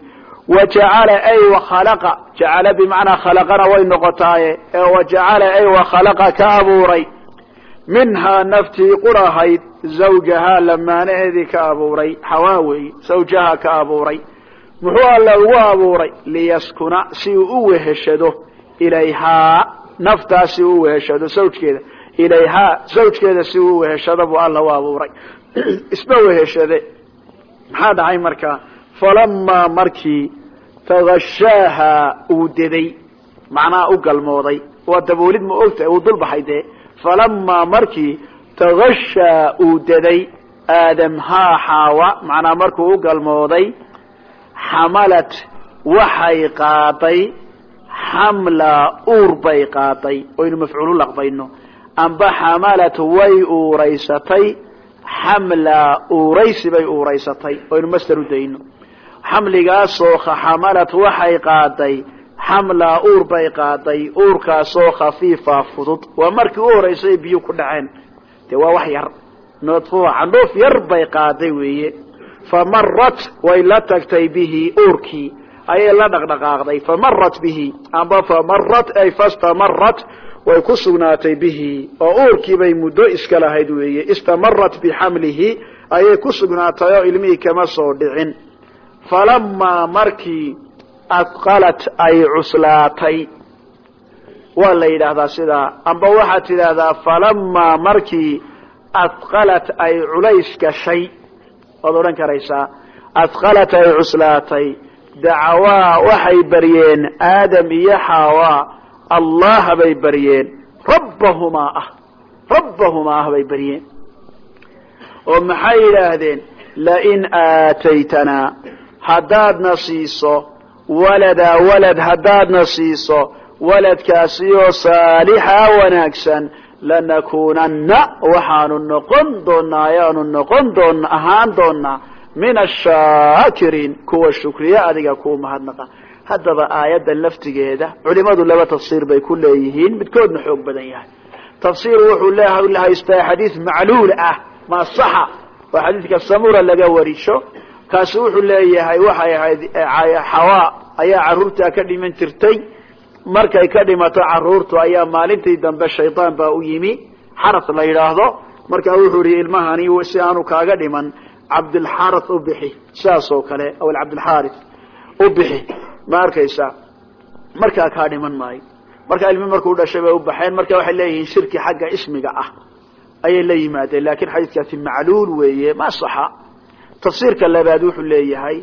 Wa jacala ay wakhalaqa jacala bimacnaa khalaqana way noqotaaye ee wa jacala ay wakhalaqa ka abuuray. Minhaa naftii qurahayd zawjahaa lamaanaheedii ka abuuray xawaa weeye zawjaha ka abuuray muxuu alla ugu abuuray? Liyaskuna si uu u weheshado. Ilayhaa naftaas si uu weheshado zawjkeeda. Ilayhaa zawjkeeda si uu weheshado buu alla u abuuray. [clears throat] Isma weheshade. Maxaa dhacay markaa falamaa markii tagashaaha uu deday macnaha u galmooday waa daboolid ma ogtahay uu dulbaxay dee. Falamaa markii tagashaa uu deday aadamhaa xaawa macnaa markuu u galmooday xamalat waxay qaaday xamla uur bay qaaday oynu mafcuulu laqbayno amba xamalat way uuraysatay xamla uuraysi bay uuraysatay oynu master u dayno xamligaasoo xamalat waxay qaaday xamla uur bay qaaday uurkaasoo khafiifa fudud waa markii u horeysay biyo ku dhaceen dee waa wax yar noodfuha candhuuf yar bay qaaday weeye famarat way la tagtay bihi uurkii ayay la dhaqdhaqaaqday famarat bihi amba famarat ay fastamarat way ku sugnaatay bihi oo uurkii bay muddo iska lahayd weeye istamarat bixamlihi ayay ku sugnaatay oo ilmihii kama soo dhicin falamaa markii adqalat ay cuslaatay waa la yidhaahdaa sidaa amba waxaad tidhaahdaa falamaa markii adqalat ay culays gashay waad odhan karaysaa adqalat ay cuslaatay dacawaa waxay baryeen aadam iyo xaawaa allaha bay baryeen rabbahumaa ah rabbahumaa ah bay baryeen. Oo maxay yidhaahdeen? Lain aataytanaa haddaadna siiso waladaa walad haddaadna siiso waladkaasi oo saalixa wanaagsan lanakuunanna waxaanu noqon doonaa ayaanu noqon doon ahaan doonaa min ashaakiriin kuwa shukriya adiga kuu mahadnaqa. Haddaba aayadda laftigeeda culimadu laba tafsiir bay ku leeyihiin midkoodna xoog badan yahay. Tafsiir wuxuu leeha haystaa xadiis macluul ah ma saxa oo xadiidka samura laga warisho. Kaasi wuxuu leeyahay waxay ahayd xawa ayaa carruurtaa ka dhiman jirtay markay ka dhimato carruurtu ayaa maalintii dambe shaydaan baa u yimi xaras la yidhaahdo. Markaa wuxuu yihi ilmahani si aanu kaaga dhiman cabdilxaras u bixi. Sidaas oo kale aw cabdilxaris u bixi. Ma arkaysa? Markaa kaa dhiman maayo. Markaa ilmi markuu dhashay bay u baxeen marka waxay leeyihiin shirki xagga ismiga ah. Ayay la yimaadeen laakiin xadiidkaasi macluul weeye ma saxa. Tafsiirka labaad wuxuu leeyahay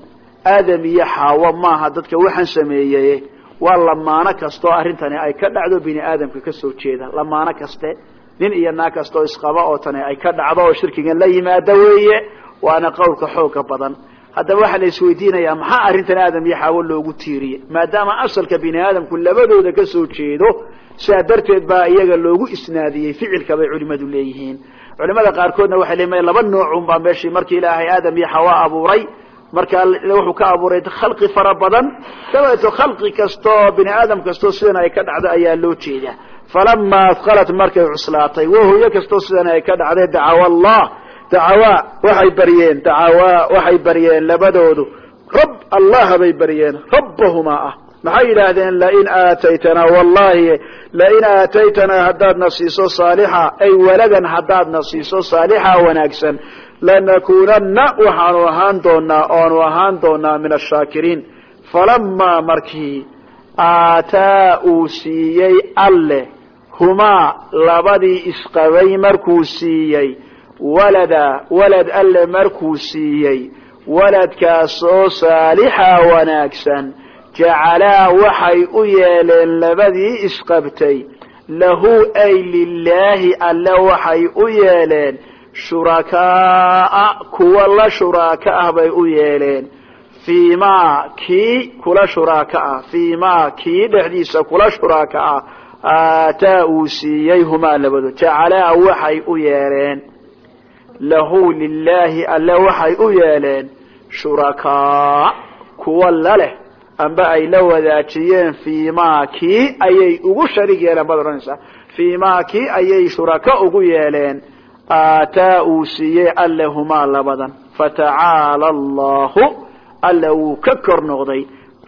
aadam iyo xaawo maaha dadka waxaan sameeyey waa lamaano kastoo arrintani ay ka dhacdo bini aadamka ka soo jeeda. Lamaano kaste nin iyo naag kastoo isqaba oo tani ay ka dhacdo oo shirkigan la yimaada weeye waana qowlka xooga badan. Haddaba waxaa la isweydiinayaa maxaa arrintan aadam iyo xaawo loogu tiiriyey maadaama asalka bini aadamku labadooda ka soo jeedo sidaa darteed baa iyaga loogu isnaadiyey ficilka bay culimadu leeyihiin. Culimada qaarkoodna waxay leeyihiin laba noocun baa meeshii markii ilaahay aadam iyo xawa abuuray markaa wuxuu ka abuuray khalqi fara badan. Dabeeto khalqi kastoo bini aadam kastoo sidan ay ka dhacdo ayaa loo jeedaa. Falama adqalat markay cuslaatay wahuyo kastoo sidan ay ka dhacday dacawa allah. Dacawaa waxay baryeen dacawaa waxay baryeen labadoodu. Rab allah bay baryeen rabbahumaa ah. Maxay yidhaahdeen lain aataytanaa wallahi lain aataytanaa haddaadna siiso saalixa ay waladan haddaadna siiso saalixa wanaagsan lanakunana waxaanu ahaan doonaa oanu ahaan doonaa min ashaakiriin falamaa markii aataa uu siiyey alle humaa labadii isqabay markuu siiyey walada walad alle markuu siiyey waladkaasoo saalixa wanaagsan jacalaa waxay u yeeleen labadii isqabtay lahu ay lilaahi alle waxay u yeeleen shurakaaa kuwa la shuraaka ah bay u yeeleen. Fii ma kii kula shuraaka ah fii ma kii dhexdiisa kula shuraaka ah aataa uu siiyey humaa labadood jacalaa waxay u yeeleen. Lahu lilaahi alle waxay u yeeleen. Shurakaa kuwa la leh amba ay la wadaajiyeen fii ma kii ayay ugu sharig yeeleen baad odhanaysaa fii ma kii ayay shuraka ugu yeeleen aataa uu siiyey alle humaa labadan fatacaala allahu alle wuu ka kor noqday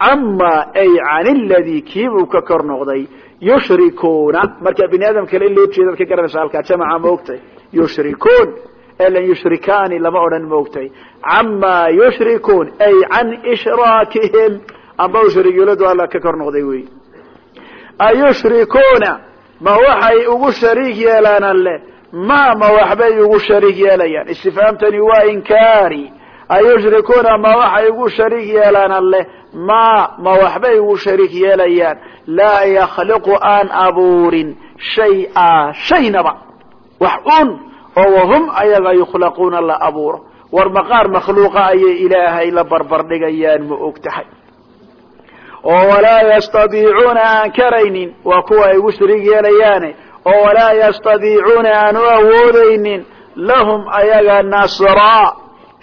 camaa ay can iladii kiibuu ka kor noqday yushrikuuna marka bini aadam kale in loo jeedaad ka garanaysa halkaa jamaca maogtay yushrikuun elan yushrikaani lama odhan maogtay camaa yushrikuun ay can ishraakihim amba ushrigyoladu alla ka kor noqday wey ayushrikuuna ma waxay ugu shariik yeelaan alle ma ma waxbay ugu shariik yeelayaan. Istifhaamtani waa inkaari. Ayushrikuuna ma waxay ugu shariik yeelaan alle ma ma waxbay ugu shariik yeelayaan. Laa yakhliqu aan abuurin shay-a shaynaba. Wax un oo wahum ayaga yukhlaquuna la abuuro. War maqaar makhluuqa ayay ilaahay la barbar dhigayaan ma og tahay. Oo walaa yastadiicuuna aan karaynin. Waa kuwa ay ugu shariik yeelayaane oo walaa yastadiicuuna aan u awoodaynin lahum ayaga nasraa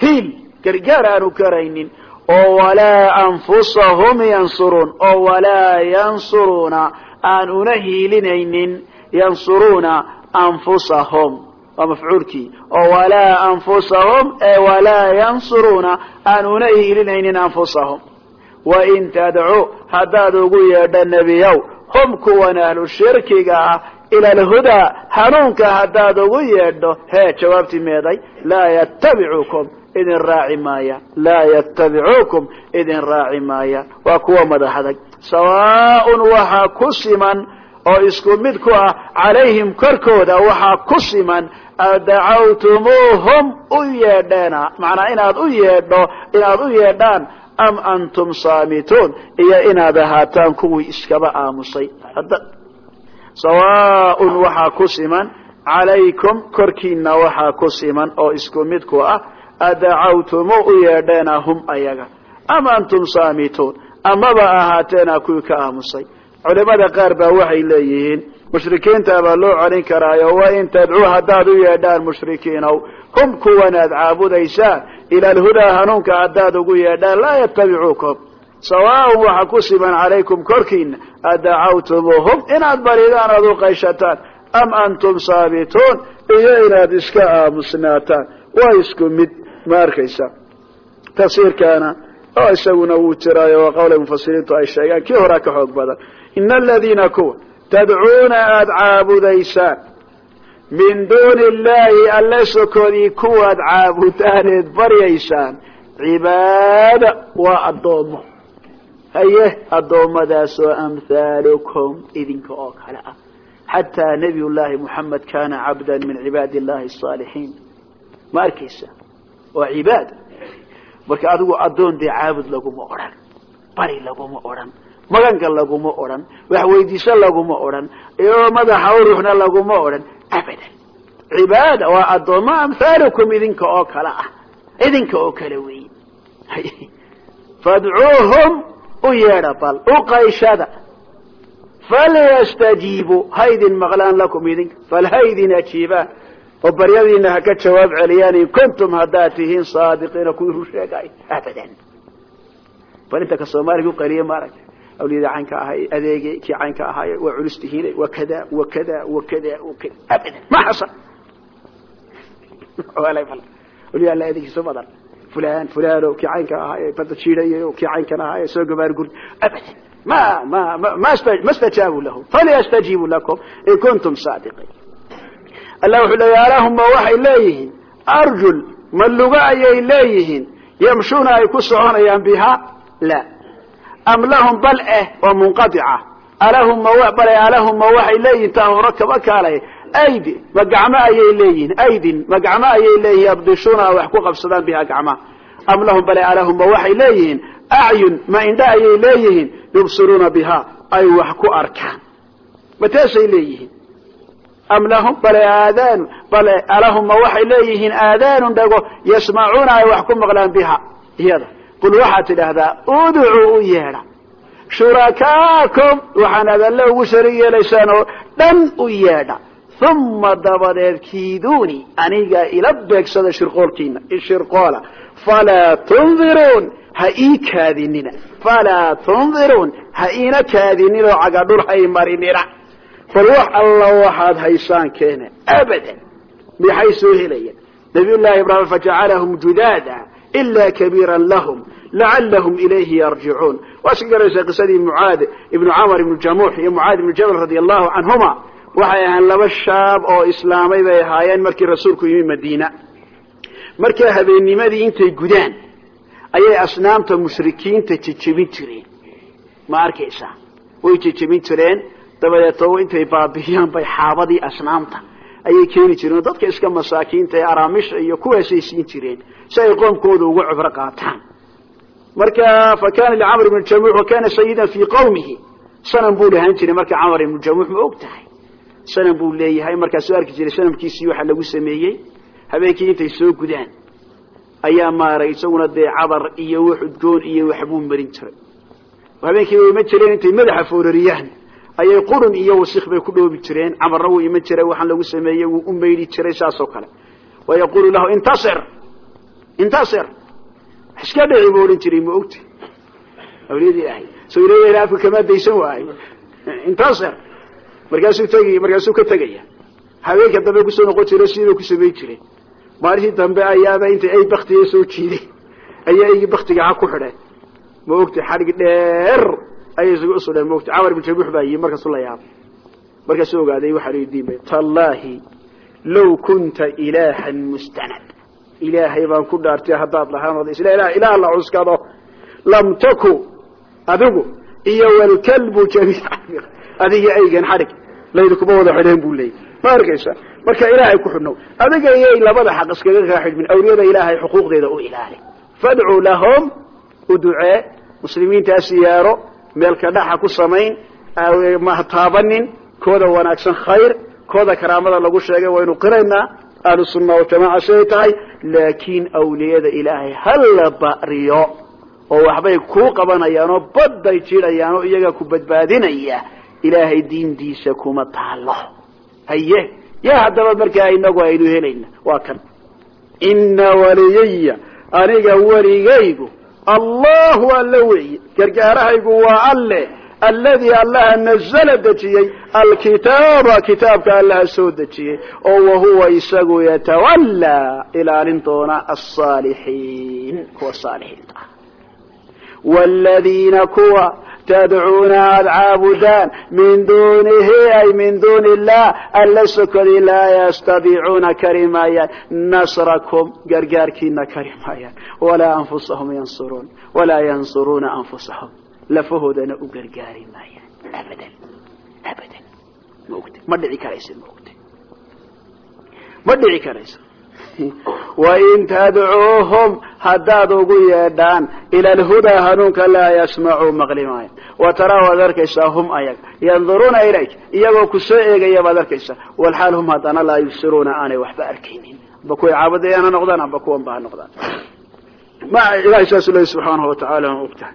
hiil gargaar aanu karaynin oo walaa anfusahum yansuruun oo walaa yansuruuna aan una hiilinaynin yansuruuna anfusahum waa mafcuulkii oo walaa anfusahum ee walaa yansuruuna aan una hiilinaynin anfusahum. Wain tadcu haddaad ugu yeedho nebiyow hum kuwan ahlu ah ila alhudaa hanuunka haddaad ugu yeedho hee jawaabtii meeday laa yatabicukum idin raaci maaya laa yatabicuukum idin raaci maaya. Waa kuwa madaxadag. Sawaaun waxaa ku siman oo isku mid ku ah calayhim korkooda waxaa ku siman adacawtumuuhum u yeedheena. Macnaa inaad u yeedho inaad u yeedhaan am antum saamituun? Iyo inaad ahaataan kuwii iskaba aamusay sawaaun waxaa ku siman. Calaykum korkiina waxaa ku siman oo isku mid ku ah. Adacawtumu u yeedheena hum ayaga. Am antum saamituun? Amaba ahaateena kuwii ka aamusay. Culimada qaar baa waxay leeyihiin mushrikiinta baa loo celin karaayo wain tadcuu haddaad u yeedhaan mushrikiinow hum kuwanaad caabudaysaan. Ila alhudaa hanuunka haddaad ugu yeedhaan laa yatabicuukum sawaaun waxa ku siman calaykum korkiina adacawtumuuhum inaad baridaan aad u qayshataan. Am antum saabituun? Iyo inaad iska aamusnaataan. Waa isku mid ma arkaysa. Tafsiirkaana oo isaguna wuu jiraayo waa qawla mufasiriintu ay sheegaan kii horaa ka xoog badan. Ina aladiina kuwa tadcuuna aada caabudaysaan. Min duuni illaahi alle sokodii kuwaad caabudaaneed baryaysaan. Cibaada waa addoommo haye addoommadaasoo amhaalukum idinka oo kale ah. Xataa nabiy llaahi moxamed kaana cabda min cibaadi illahi asaalixiin ma arkaysa? Waa cibaada marka adigu addoon dee caabud laguma odhan bari laguma odhan maganka laguma odhan wax weydiiso laguma odhan iyo madaxa uruxna laguma odhan abadan. Cibaada waa addoommo amhaalukum idinka oo kale ah. Idinka oo kale weeye. [laughs] Fadcuuhum u yeedha bal u qayshada falyastajiibuu ha idin maqlaan lakum idinka. Bal ha idin ajiibaan oo baryadiina ha ka jawaab celiyaan in kuntum haddaad tihiin saadiqiina kuwii run sheegay. Abadan. Bal inta ka soomaaliga u qaliya maaragtay awliyada caynka ahay adeegay kii caynka ahaay waa culus tihiin wa kada wa kada wa kada wakada abadan. Ma xasan. [laughs] Awliya alla adeegkiisa badan fulan fulano kii caynka ahaay bada jiidayo kii caynkan ahaay soo gabaar gurd abadan. Ma ma ma stajaabu lahu falyastajiibu lakum in kuntum saadiqiin. Allah wuxuu leeya alahuma waxay leeyihiin arjul ma luga ayay leeyihiin yamshuuna ay ku soconayaan biha la. Am lahum bal eh oo munqadica. Alahuma bale alahuma waxay leeyihiin taa hore kaba kaalay aydi ma gacmo ayay leeyihiin? Aydin ma gacmo ayay leeyihiin yabdishuuna wax ku qabsadaan biha gacmaha am lahum bale alahuma waxay leeyihiin? Acyun ma indha ayay leeyihiin? Yubsiruuna biha ay wax ku arkaan. Mateesay leeyihiin. Am lahum bale aadaanu bale alahuma waxay leeyihiin? Aadaanun dhago yasmacuuna ay wax ku maqlaan biha iyada. Qul waxaad tidhaahdaa udcuu u yeedha. Shurakaakum waxaanaad alle ugu sharig yeelaysaan oo dhan u yeedha uma dabadeed kiiduuni aniga ila beegsada shirqoolkiina shirqoola falaa tundiruun ha ii kaadinina falaa tundiruun ha iina kaadinin oo cagadhul hay marinina bal wax alla waxaad haysaan keene abadan maxay soo helayaan nabiy ibraahim fajacalahum judaada ila kabiira lahum lacalahum ilayhi yarjicuun waa iska garaysaa qisadii mucaad ibnu camar ibnu jamuux iyo mucaad ibnu jabal radia allahu canhuma waxay ahaan laba shaab oo islaamay bay ahaayeen markii rasuulku yimi madiina. Markaa habeennimadii intay gudaan ayay asnaamta mushrikiinta jejebin jireen. Ma arkaysaa? Way jejebin jireen dabadeeto intay baabiyaan bay xaabadii asnaamta ayay keeni jireen. Dadka iska masaakiinta ee araamisha iyo kuwaasay siin jireen si ay qoomkooda uga cibro qaataan. Marka fa kana licamr ibnu jamuux wa kana sayidan fii qawmihi. Sanam buu lahaan jiray marka camar ibnu jamuux ma og tahay sanam buu leeyahay. Markaasuu arki jiray sanamkiisii waxaa lagu sameeyey. Habeenkii intay soo gudaan ayaa maaray isaguna dee cadar iyo wax udgoon iyo waxbuu marin jiray. Habeenkii way iman jireen intay madaxa foorariyaan. Ayay qurun iyo wasik bay ku dhoobi jireen. Camarna wuu iman jiray waxaan lagu sameeyey wuu u maydhi jiray saas oo kale. Wa yaqulu lahu intasir! Intasir! Iska dhici buu odhan jiray ma ogta awliyada ilaahay. Soo ilaa afka kamaa daysan waayo. Intasir markaasuu tegi markaasuu ka tegaya. Habeenka dambe ku soo noqon jiro sidii ku samayn jireen maalintii dambe ayaaba intay ay baktiga soo jiideen ayaa aygii baktiga ha ku xidheen ma ogta xadhig dheer ayay isugu usudheen ma ogta camar ibn jamuux baa yii markaasu la yaabay markaasuu ogaaday waxaa diimay tallaahi low kunta ilaahan mustanad. Ilaahay baan ku dhaartay haddaad lahaan oda isla ilaah ilaah la cuskado. Lam taku adigu iyo walkalbu jamiica adiga aygan xadhig laydukuma wada xidheen buu leeyay. Ma arkaysa? Marka ilaahay ku xidhnow adiga iyay labada xaq iskaga kaa xidhmin awliyada ilaahay xuquuqdeeda u ilaali. Fadcuu lahum u ducee muslimiintaas yeero meelka dhaxa ku samayn mahtaabanin kooda wanaagsan khayr kooda karaamada lagu sheegay waynu qiraynaa ahlu sunna waljamaca siday tahay laakiin awliyada ilaahay hala bariyo oo waxbay kuu qabanayaan badday jidhayaan oo iyaga ku badbaadinaya ilaahay diintiisa kuma taalo haye yaa haddaba markaa inagu aynu helayna waa kan. Ina waliyaya aniga weligaygu allahu alle weeye. Gargaarahaygu waa alle alladii allaha nazala dejiyey alkitaaba kitaabka allaha soo dejiyey oo wahuwa isagu yatawallaa ilaalin doona wladiina kuwa tadcuuna aada caabudaan min dunihi ay min duni illah alla sokodi laa yastadiicuuna kari maayaan nasrakum gargaarkiina kari maayaan walaa anfusahum yansuruun walaa yansuruuna anfusahum lafahoodana u gargaari maayaan abadan abadan maogta ma dhici karaysa maogta ma dhici karaysa wain tadcuuhum haddaad ugu yeedhaan ila alhudaa hanuunka laa yasmacuu maqli maayo wa taraa waad arkaysaa hum ayag yanduruuna ilayk iyagoo ku soo eegaya baad arkaysaa walxaal hum haddana laa yubsiruuna aanay waxba arkaynin amba kuway caabudayaan ha noqdaan amba kuwan ba ha noqdaan ma ilahay saasu leey subxaanahu watacaala ma ogtahay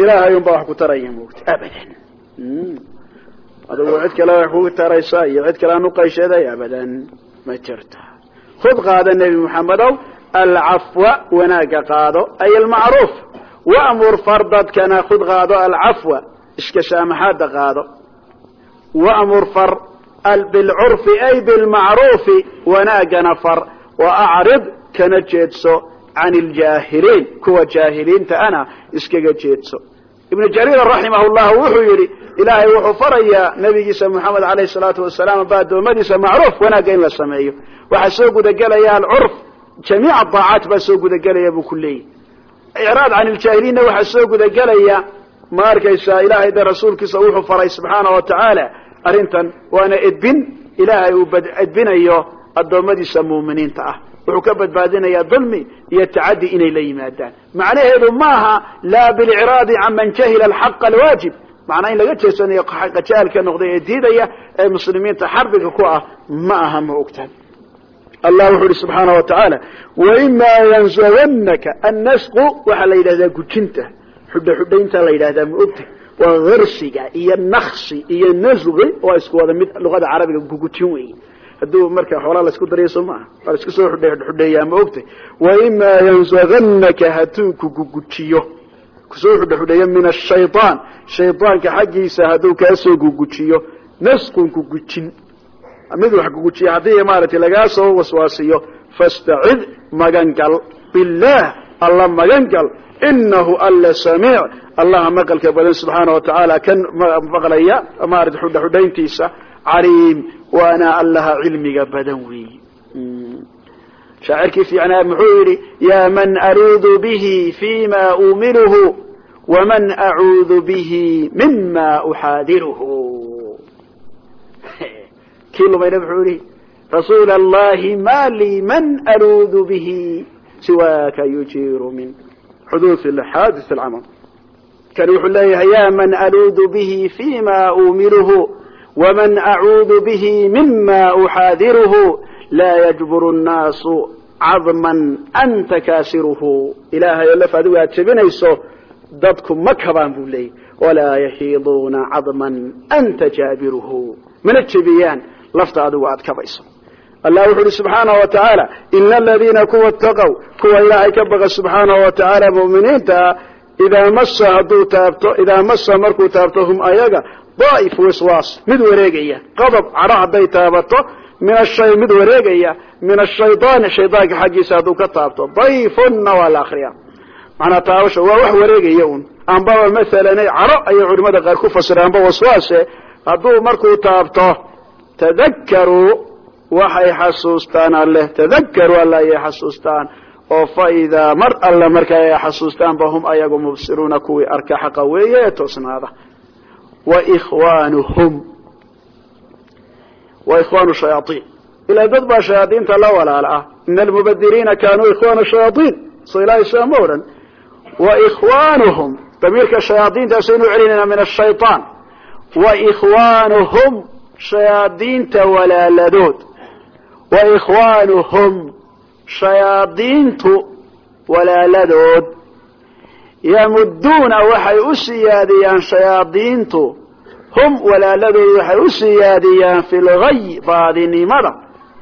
ilaahay un baa wax ku taraya maogta abadan jirto khud qaado nebi moxamedow alcafwa wanaagga qaado ay almacruuf. Wa'mur far dadkana khud qaado alcafwa iska saamaxaadda qaado. Wa'mur far bilcurfi ay bilmacruufi wanaaggana far. Wa acrid kana jeedso can iljaahiliin kuwa jaahiliinta ana iskaga jeedso ibnu jariir raximah llah wuxuu yidhi ilaahay wuxuu farayaa nabigiisa moxamed alayh salaatu wasalaam ba addoommadiisa macruuf wanaagga in la sameeyo. Waxaa soo gudagelaya alcurf jamiica daacaat baa soo gudagelaya buu ku leeyahy icraad can iljaahiliinna waxaa soo gudagelaya ma arkaysaa ilaahay de rasuulkiisa wuxuu faray subxaana wa tacaala arrintan waana edbin ilaahay uu edbinayo addoommadiisa muuminiinta ah wuxuu ka badbaadinayaa dulmi iyo tacadi inay la yimaadaan. Macnaheedu maaha laa bilicraadi can man jahila alxaqa alwaajib. Macnaa in laga jeesanayo xaqa jahilka noqday ee diidaya ee muslimiinta xarbiga ku ah ma aha ma ogtaan. Allah wuxuu ihi subxaana wa tacaala waimaa yansaganaka annasqu waxaa la yidhahdaa gujinta. Xudha xudhaynta la yidhahdaa ma ogta waa garsiga iyo naksi iyo nasqi waa isku wada mid luqada carabiga gugujin weeye hadduu marka xoolaa la isku dariyo soo maaha waa la isku soo xudheeyaa ma ogtay? Waimaa yansaganaka hadduu kugugujiyo ku soo xudhexudheeyo min ashayaan shaydaanka xaggiisa hadduu kaasoo gugujiyo nasqun kugujin mid wax kugujiya haddii maaragtay lagaa soo waswaasiyo fastacid magangal billaah alla magangal inahu alla samiic. Allaha maqalka badan subxaana wa tacaala kan maqlaya maarata xudhaxudhayntiisa caliim waana allaha cilmiga badan weeyi shaacirkii fiicnaa muxuu yidhi yaa man aruudu bihi fima umiluhu waman acuudu bihi mima uxaadiruhu kii lumayna muxuu yihi rasuul allahi ma lii man aruudu bihi siwaaka yujiiru min xuduuث xaadis alcamal kani wuxuu leeyahay ya man aruudu bihi fima umiluhu waman acuudu bihi mima uxaadiruhu laa yajburu الnaasu cadman anta kaasiruhu ilaahay oo laf adigu aad jebinayso dadku ma kabaan buu leeyay walaa yaxiiduuna cadman anta jaabiruhu mana jebiyaan lafta adigu aad kabayso allah wuxu uhi subxaanaه wa tacaala ina aladiina kuwa taqow kuwa ilaahay ka baqa subxaanaه wa tacaala mu'miniintaa idaa masa hadduu taabto idaa masa markuu taabto hum ayaga daa'if waswaas mid wareegaya. Qodob cadho hadday taabato min ashay mid wareegaya. Min ashaydaani shaydaanka xaggiisa hadduu ka taabto. Dayfunna waa la akriya macnaa taabasha waa wax wareegaya un ambaba masalan cadho ayay culimada qaar ku fasireen amba waswaase hadduu markuu taabto tadakkaruu waxay xasuustaan alleh tadakkaruu alla ayay xasuustaan. Oo fa idaa mar alle marka ay xasuustaanba hum ayagu mubsiruuna kuwii arka xaqa weeye ee toosnaada wa ikhwaanuhum wa ikhwaanu shayaaiin ilaa dad baa shayaadiinta la walaala ah ina almubadiriina kaanuu ikhwaana shayaaiin so ilahay saa ma odhan wa ikhwaanuhum damiirka shayaadiintaasaynu celinayna min ashayaan wa ikhwaanuhum shayaadiinta walaaladood wa ikhwaanuhum shayaadiintu walaaladood yamuduuna waxay u siyaadiyaan shayaadiintu. Hum walaaladood waxay u siyaadiyaan fi baadinimada.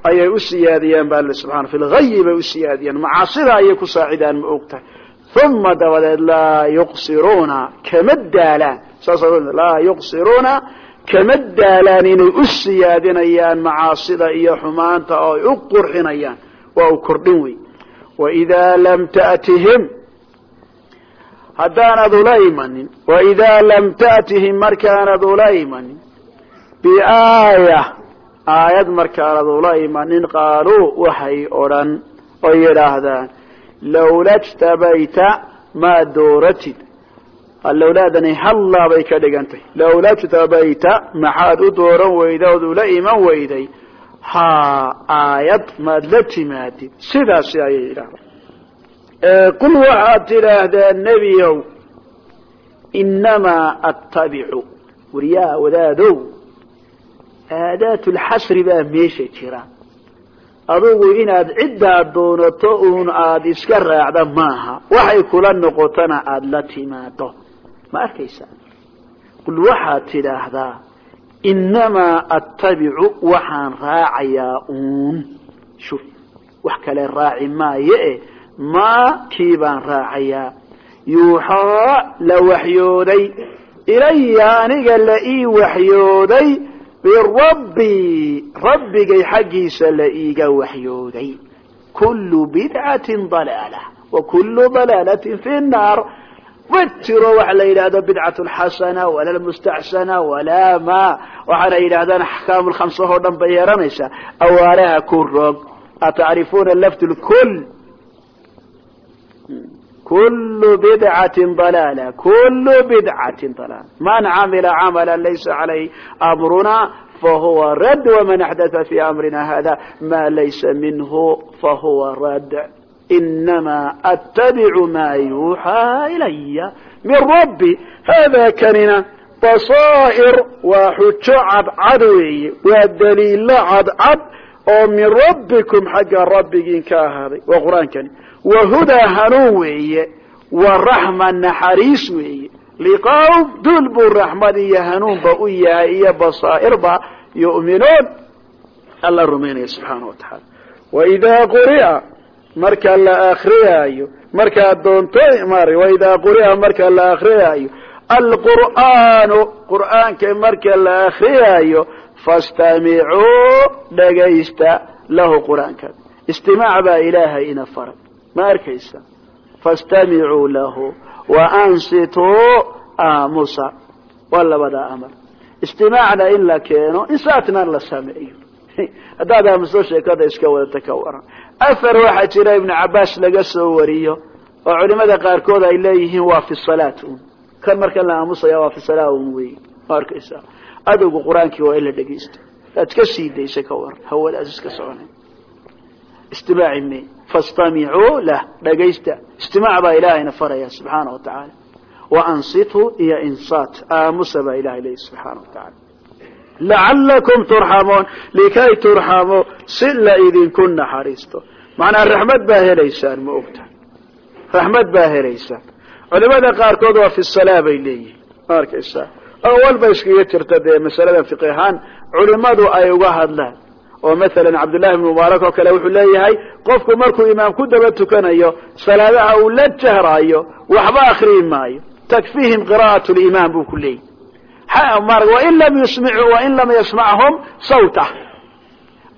Ayay u siyaadiyaan ba alle subxana fi bay u siyaadiyaan. Macaasida ayay ku saacidaan ma og tahay uma dabadeed laa yuqsiruuna kama daalaan. Laa yuqsiruuna kama daalaan inay u siyaadinayaan macaasida iyo xumaanta oo ay u qurxinayaan. Waa u kordhin wey waidaa lam ta'tihim haddaanad ula imanin waidaa lam ta'tihim markaanad ula imanin biaaya aayad markaanad ula imanin qaaluu waxay odhan oo yidhaahdaan lawla jtabayta maa dooratid lowlaadani hallaa bay ka dhigantay. Lawla jtabayta maxaad u dooran weyda ood ula iman weyday haa aayad maad la timaadid sidaasi ayay yidhahdaan qul waxaad tidhaahdaa nebiyow inamaa attabicu waryaa wadaadow aadaat lxasri baa meesha jira. Adugu inaad ciddaad doonato uun aada iska raacda maaha. Waxay kula noqotona aada la timaado ma arkaysaa qul waxaad tidhaahdaa inamaa attabicu waxaan raacayaa uun. Shuf wax kale raaci maayo e maa kii baan raacayaa yuuxaa la waxyooday ilaya aniga la ii waxyooday birabbii rabbigay xaggiisa la iiga waxyooday. Kullu bidcatin dalaala wa kullu dalaalatin fi nnaar ma jiro waxa la yidhahdo bidcat xasana wala mustaxsana walaa ma. Waxaana yidhahdaan axkaamu lkhamsahoo dhan bay yeeranaysaa awaaraha ku roog. Atacrifuuna lafd lkul bidcatin dalaala kulu bidcatin dalaala man camila camala laysa calayh amruna fahuwa rad waman axdatha fi amrina hada ma laysa minhu fahuwa rad inamaa attabicu ma yuuxaa ilaya min rabbi hada kanina basaa'ir waa xujo cadcad weeye waa daliilo cadcad oo min rabbikum xagga rabbigiin ka ahaaday waa qur'aankani wahudaa hanuun weeye wa raxma naxariis weeye. Liqawm dul buu raxmad iyo hanuunba u yahay iyo basaa'irba yu'minuun alla rumaynaya subxaana wa tacaala. Waidaa quri'a marka la akriyaayo markaad doonto waidaa quri'a marka la akriyaayo alqur'aanu qur'aanka marka la akriyaayo fastamicuu dhagaysta lahu qur'aanka. Istimaac baa ilaahay ina faray ma arkaysa fastamicuu lahu wa ansituu aamusa waa labadaa amar. Istimaacna in la keeno insaatna la sameeyo. [laughs] Haddaad aamuso sheekada iska wadata ka waran afar waxaa jira ibnu cabaas laga soo wariyo oo culimada qaarkood ay leeyihiin waa fi salaat un kan markan la aamusaya waa fi salaa un wey ma arkaysa adowga qur'aankii istimaaci fastamicuu lah dhagaysta istimaac baa ilaahayna faraya subxaana wa tacaala wa ansitu iyo insaat aamusa baa ilahay leeyahy subxaana wa tacaala lacalakum turxamuun likay turxamuu si la idinku naxariisto macnaa raxmad baa helaysaan ma ogta raxmad baa helaysaan culimada qaarkood waa fi salaa bay leeyihiin ma arkaysaa oo walba iskaga jirta dee masaladan fiqi ahaan culimadu ay uga hadlaan oo masalan cabdullahi ibn mubaarak oo kale wuxuu leeyahay qofku markuu imaam ku daba tukanayo salaadaha uu la jahraayo waxba akriyi maayo. Takfiihim qira'at limaam buu ku leeyahy wain lam yusmi wain lam yasmachum sawtah.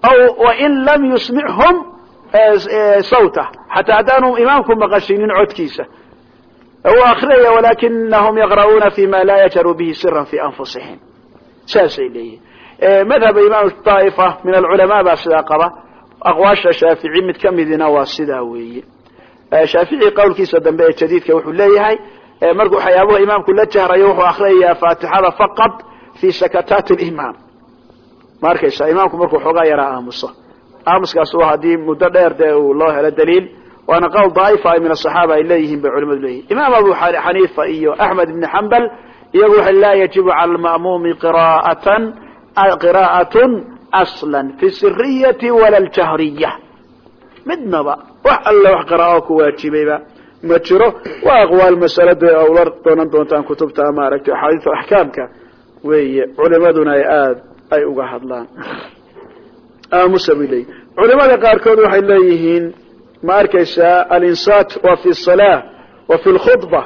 Aw wain lam yusmichum sawtah. Xataa haddaanu imaamku maqashinin codkiisa. U akriyaya walakinahum yaqra'uuna fi laa yajaru bihi sira fi anfusihim. Saasay leeyihiin madhaba imaam daa'ifa min alculamaa baa sidaa qaba. Aqwaasha shaafici mid ka midina waa sidaa weeye. Shaafici qowlkiisa dambe ee jadiidka wuxuu leeyahay markuu waxyaabuha imaamku la jahrayo wuxuu akriyayaa faatixada faqad fi sakataat limaam ma arkaysa imaamku markuu xoogaa yaraa aamuso. Aamuskaas waa haddii muddo dheer dee uu loo helo daliil waana qowl daa'ifa min asaxaaba ay leeyihiin bay culimadu leeyihiin imaam abu xaniifa iyo axmed ibni xambal iyagu waxay laa yajibu cala alma'muumi qira'atan qira'atun aslan fi siriyati wala ljahriya midnaba wax alle wax qiraa'o ku waajibayba ma jiro waa aqwaal masalada awla doonan doontaan kutubta maaragtay axaadiista axkaamka weeye culimaduna ay aada ay uga hadlaan aamusa culimada qaarkood waxay leeyihiin ma arkaysaa alinsaat wa fi salaa wa fi lkhudba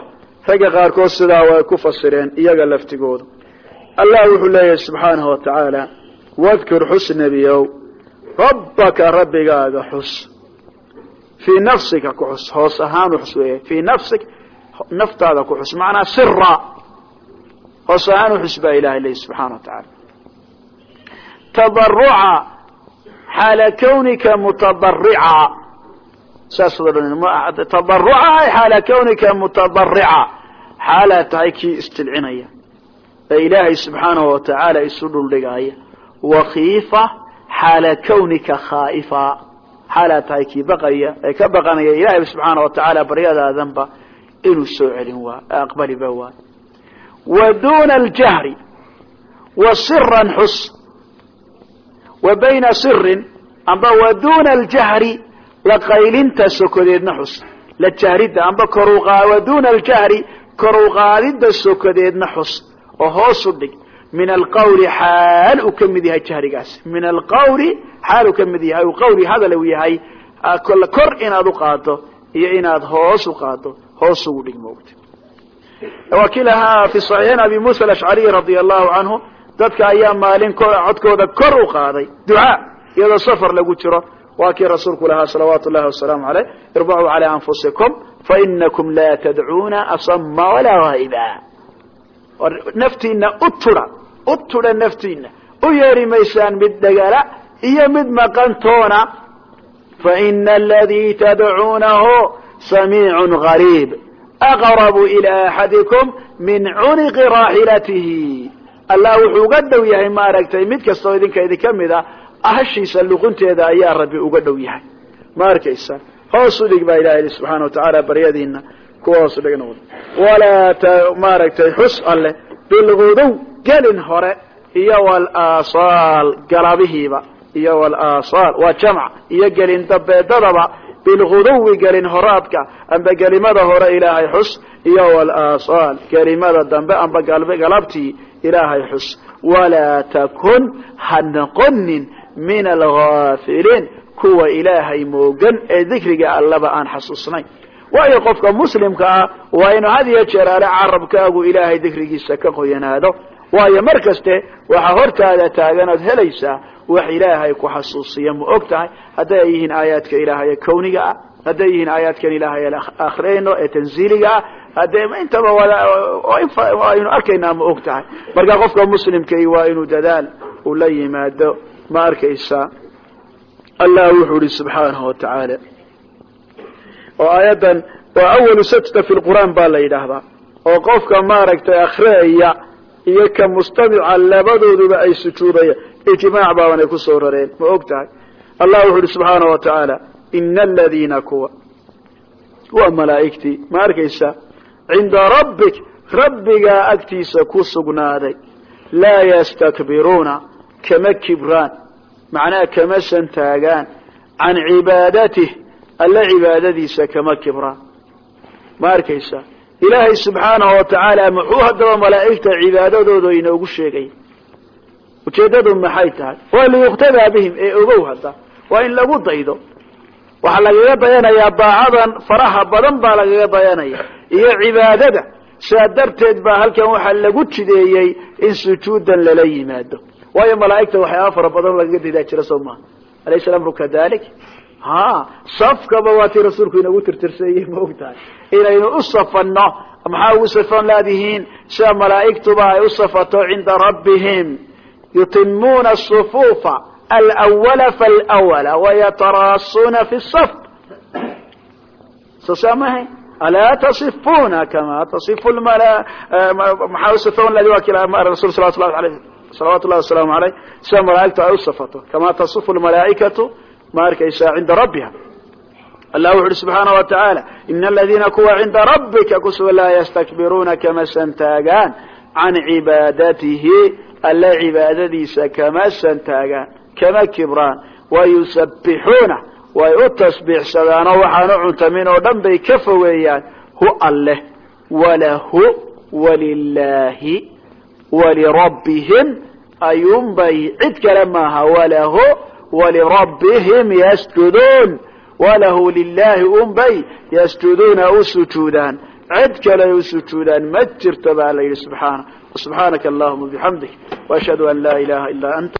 ragga qaarkood sidaa way ku fasireen iyaga laftigooda allah wuxuu leeyahay subxaanahu wa tacaala wadkur xus nebiyow rabbaka rabbigaaga xus. Fii nafsika ku xus hoos ahaan xus weeye. Fii nafsik naftaada ku xus macnaa sira hoos ahaan u xus baa ilahay leeyahy subxana wa tacaala tabaruca xaala kawnika mutabarica saas tabaruca ay xaala kawnika mutabarica xaalaa tahay kii istilcinaya ee ilaahay subxaanahu wa tacaala isu dhuldhigaaya wakiifa xaala kawnika khaa'ifa. Xaalaa tahay kii baqaya ee ka baqanaya ilaahay subxaana wa tacaala baryadaadanba inuu soo celin waa aqbaliba waa. Wa duna aljahri wa siran xus wa bayna sirin amba wa duna aljahri la qaylinta sokodeedna xus la jahridda amba koruqa wa duna aljahri koruqaadidda sokodeedna xus oo hoos u dhig. Min alqawli xaal uu ka mid yahay jahrigaas. Min alqawli xaal uu ka mid yahay. Qawli hadal uu yahay kor inaad u qaado iyo inaad hoos u qaado hoos ugu dhig moogta waa lahaa fi saxiixin abi musa alashcariy radia allahu canhu dadka ayaa maalin codkooda kor u qaaday. Ducaa iyadoo safar lagu jiro. Waa kii rasuulku lahaa salawaatu llahi wasalaamu aleyh irbacuu calaa anfusikum fainakum laa tadcuuna asama walaa haa'iba naftiina u tudha u tudha naftiina. U yeeri maysaan mid dhagala iyo mid maqantoona faina aladii tadcuunahu samiicu gariib aqrabu ilaa axadikum min cuniqi raaxilatihi allah wuxuu uga dhow yahay maaragtay mid kastoo idinka idinka mid a ahashiisa luqunteeda ayaa rabbi uga dhow yahay. Ma arkaysa? Hoos u dhig baa ilaha yidhi subxaana wa tacaala baryadiina kuwa hoos u dhigna walaa maaragtay xus alleh bilgudow gelin hore iyo walasaal galabihiiba iyo walasaal waa jamc iyo gelin dabeedadaba bilguduwi gelin horaadka amba gelimada hore ilaahay xus iyo walasaal gelimada dambe amba galabtii ilaahay xus. Walaa takun ha noqonin min algaafiliin kuwa ilaahay moogan ee dikriga allaba aan xasuusnayn waayo qofka muslimka ah waa inuu had iyo jeer ale carabkaagu ilaahay dikrigiisa ka qoyanaado. Waayo mar kaste waxaa hortaada taagan ood helaysaa wax ilaahay ku xasuusiya ma og tahay? Hadday ay yihiin aayaadka ilaahay ee kawniga ah hadday yihiin aayaadkan ilaahay ee akhriyayno ee tanziiliga ah haddee intaba aynu arkaynaa ma og tahay? Marka qofka muslimkai waa inuu dadaal uu la yimaado ma arkaysaa allah wuxuu ihi subxaanahu wa tacaala oo aayaddan waa awalu sajda fi lqur'aan baa la yidhaahdaa oo qofka maaragtay akhriyaya iyo ka mustamica labadooduba ay sujuudaya ijmaac baabanay ku soo rareen ma og tahay? Allah wuxu uhi subxaanahu wa tacaala ina aladiina kuwa. Waa malaa'igtii ma arkaysa? Cinda rabbik rabbigaa agtiisa ku sugnaaday. Laa yastakbiruuna kama kibraan macnaha kama santaagaan can cibaadatih alle cibaadadiisa kama kibraan ma arkaysa? Ilaahay subxaanahu wa tacaala muxuu haddaba malaa'igta cibaadadooda inoogu sheegay. Ujeeddadu maxay tahay? Waa liyuqtadaa bihim ee ogow hadda. Waa in lagu daydo. Waxaa lagaga dayanayaa daacadan faraha badan baa lagaga dayanaya. Iyo cibaadada sidaa darteed baa halkan waxaa lagu jideeyey in sujuudan lala yimaado. Waayo malaa'igta waxyaaba fara badan lagaga daydaa jira soo maha alaysa amru kadalik ha safkaba waa tii rasuulku inagu tirtirseeyey ma og tahay inaynu u safanno maxaa ugu safan laadihiin? Sida malaa'igtuba ay u safato cinda rabbihim. Yutimuuna asufuufa alwala falwala wayataraasuuna fi saf soo saamahay alaa tasifuna kama tasifu maxaa usafan ladi waa kila rasul salawatu llahi alayh salawaatu llahi wasalaamu alayh sida malaa'igtu ay u safato kama tasifu lmalaa'ikatu ma arkaysaa cinda rabbiha allah wuxu uhi subxaana wa tacaala ina aladiina kuwa cinda rabbika kusuga laa yastakbiruuna kama santaagaan can cibaadatihi alle cibaadadiisa kama santaagaan kama kibraan wayusabbixuuna way u tasbiixsadaanoo waxaan u cuntamin oo dhan bay ka fogeeyaan hu alleh walahu walilaahi walirabbihim cid kale maaha walirabbihim yasjuduun walahu lilaahi unbay yasjuduuna u sujuudaan cid kale ay u sujuudaan ma jirto baa la yidhi subxaana subxaanaka allahuma bixamdik waashhadu an laa ilaha ilaa anta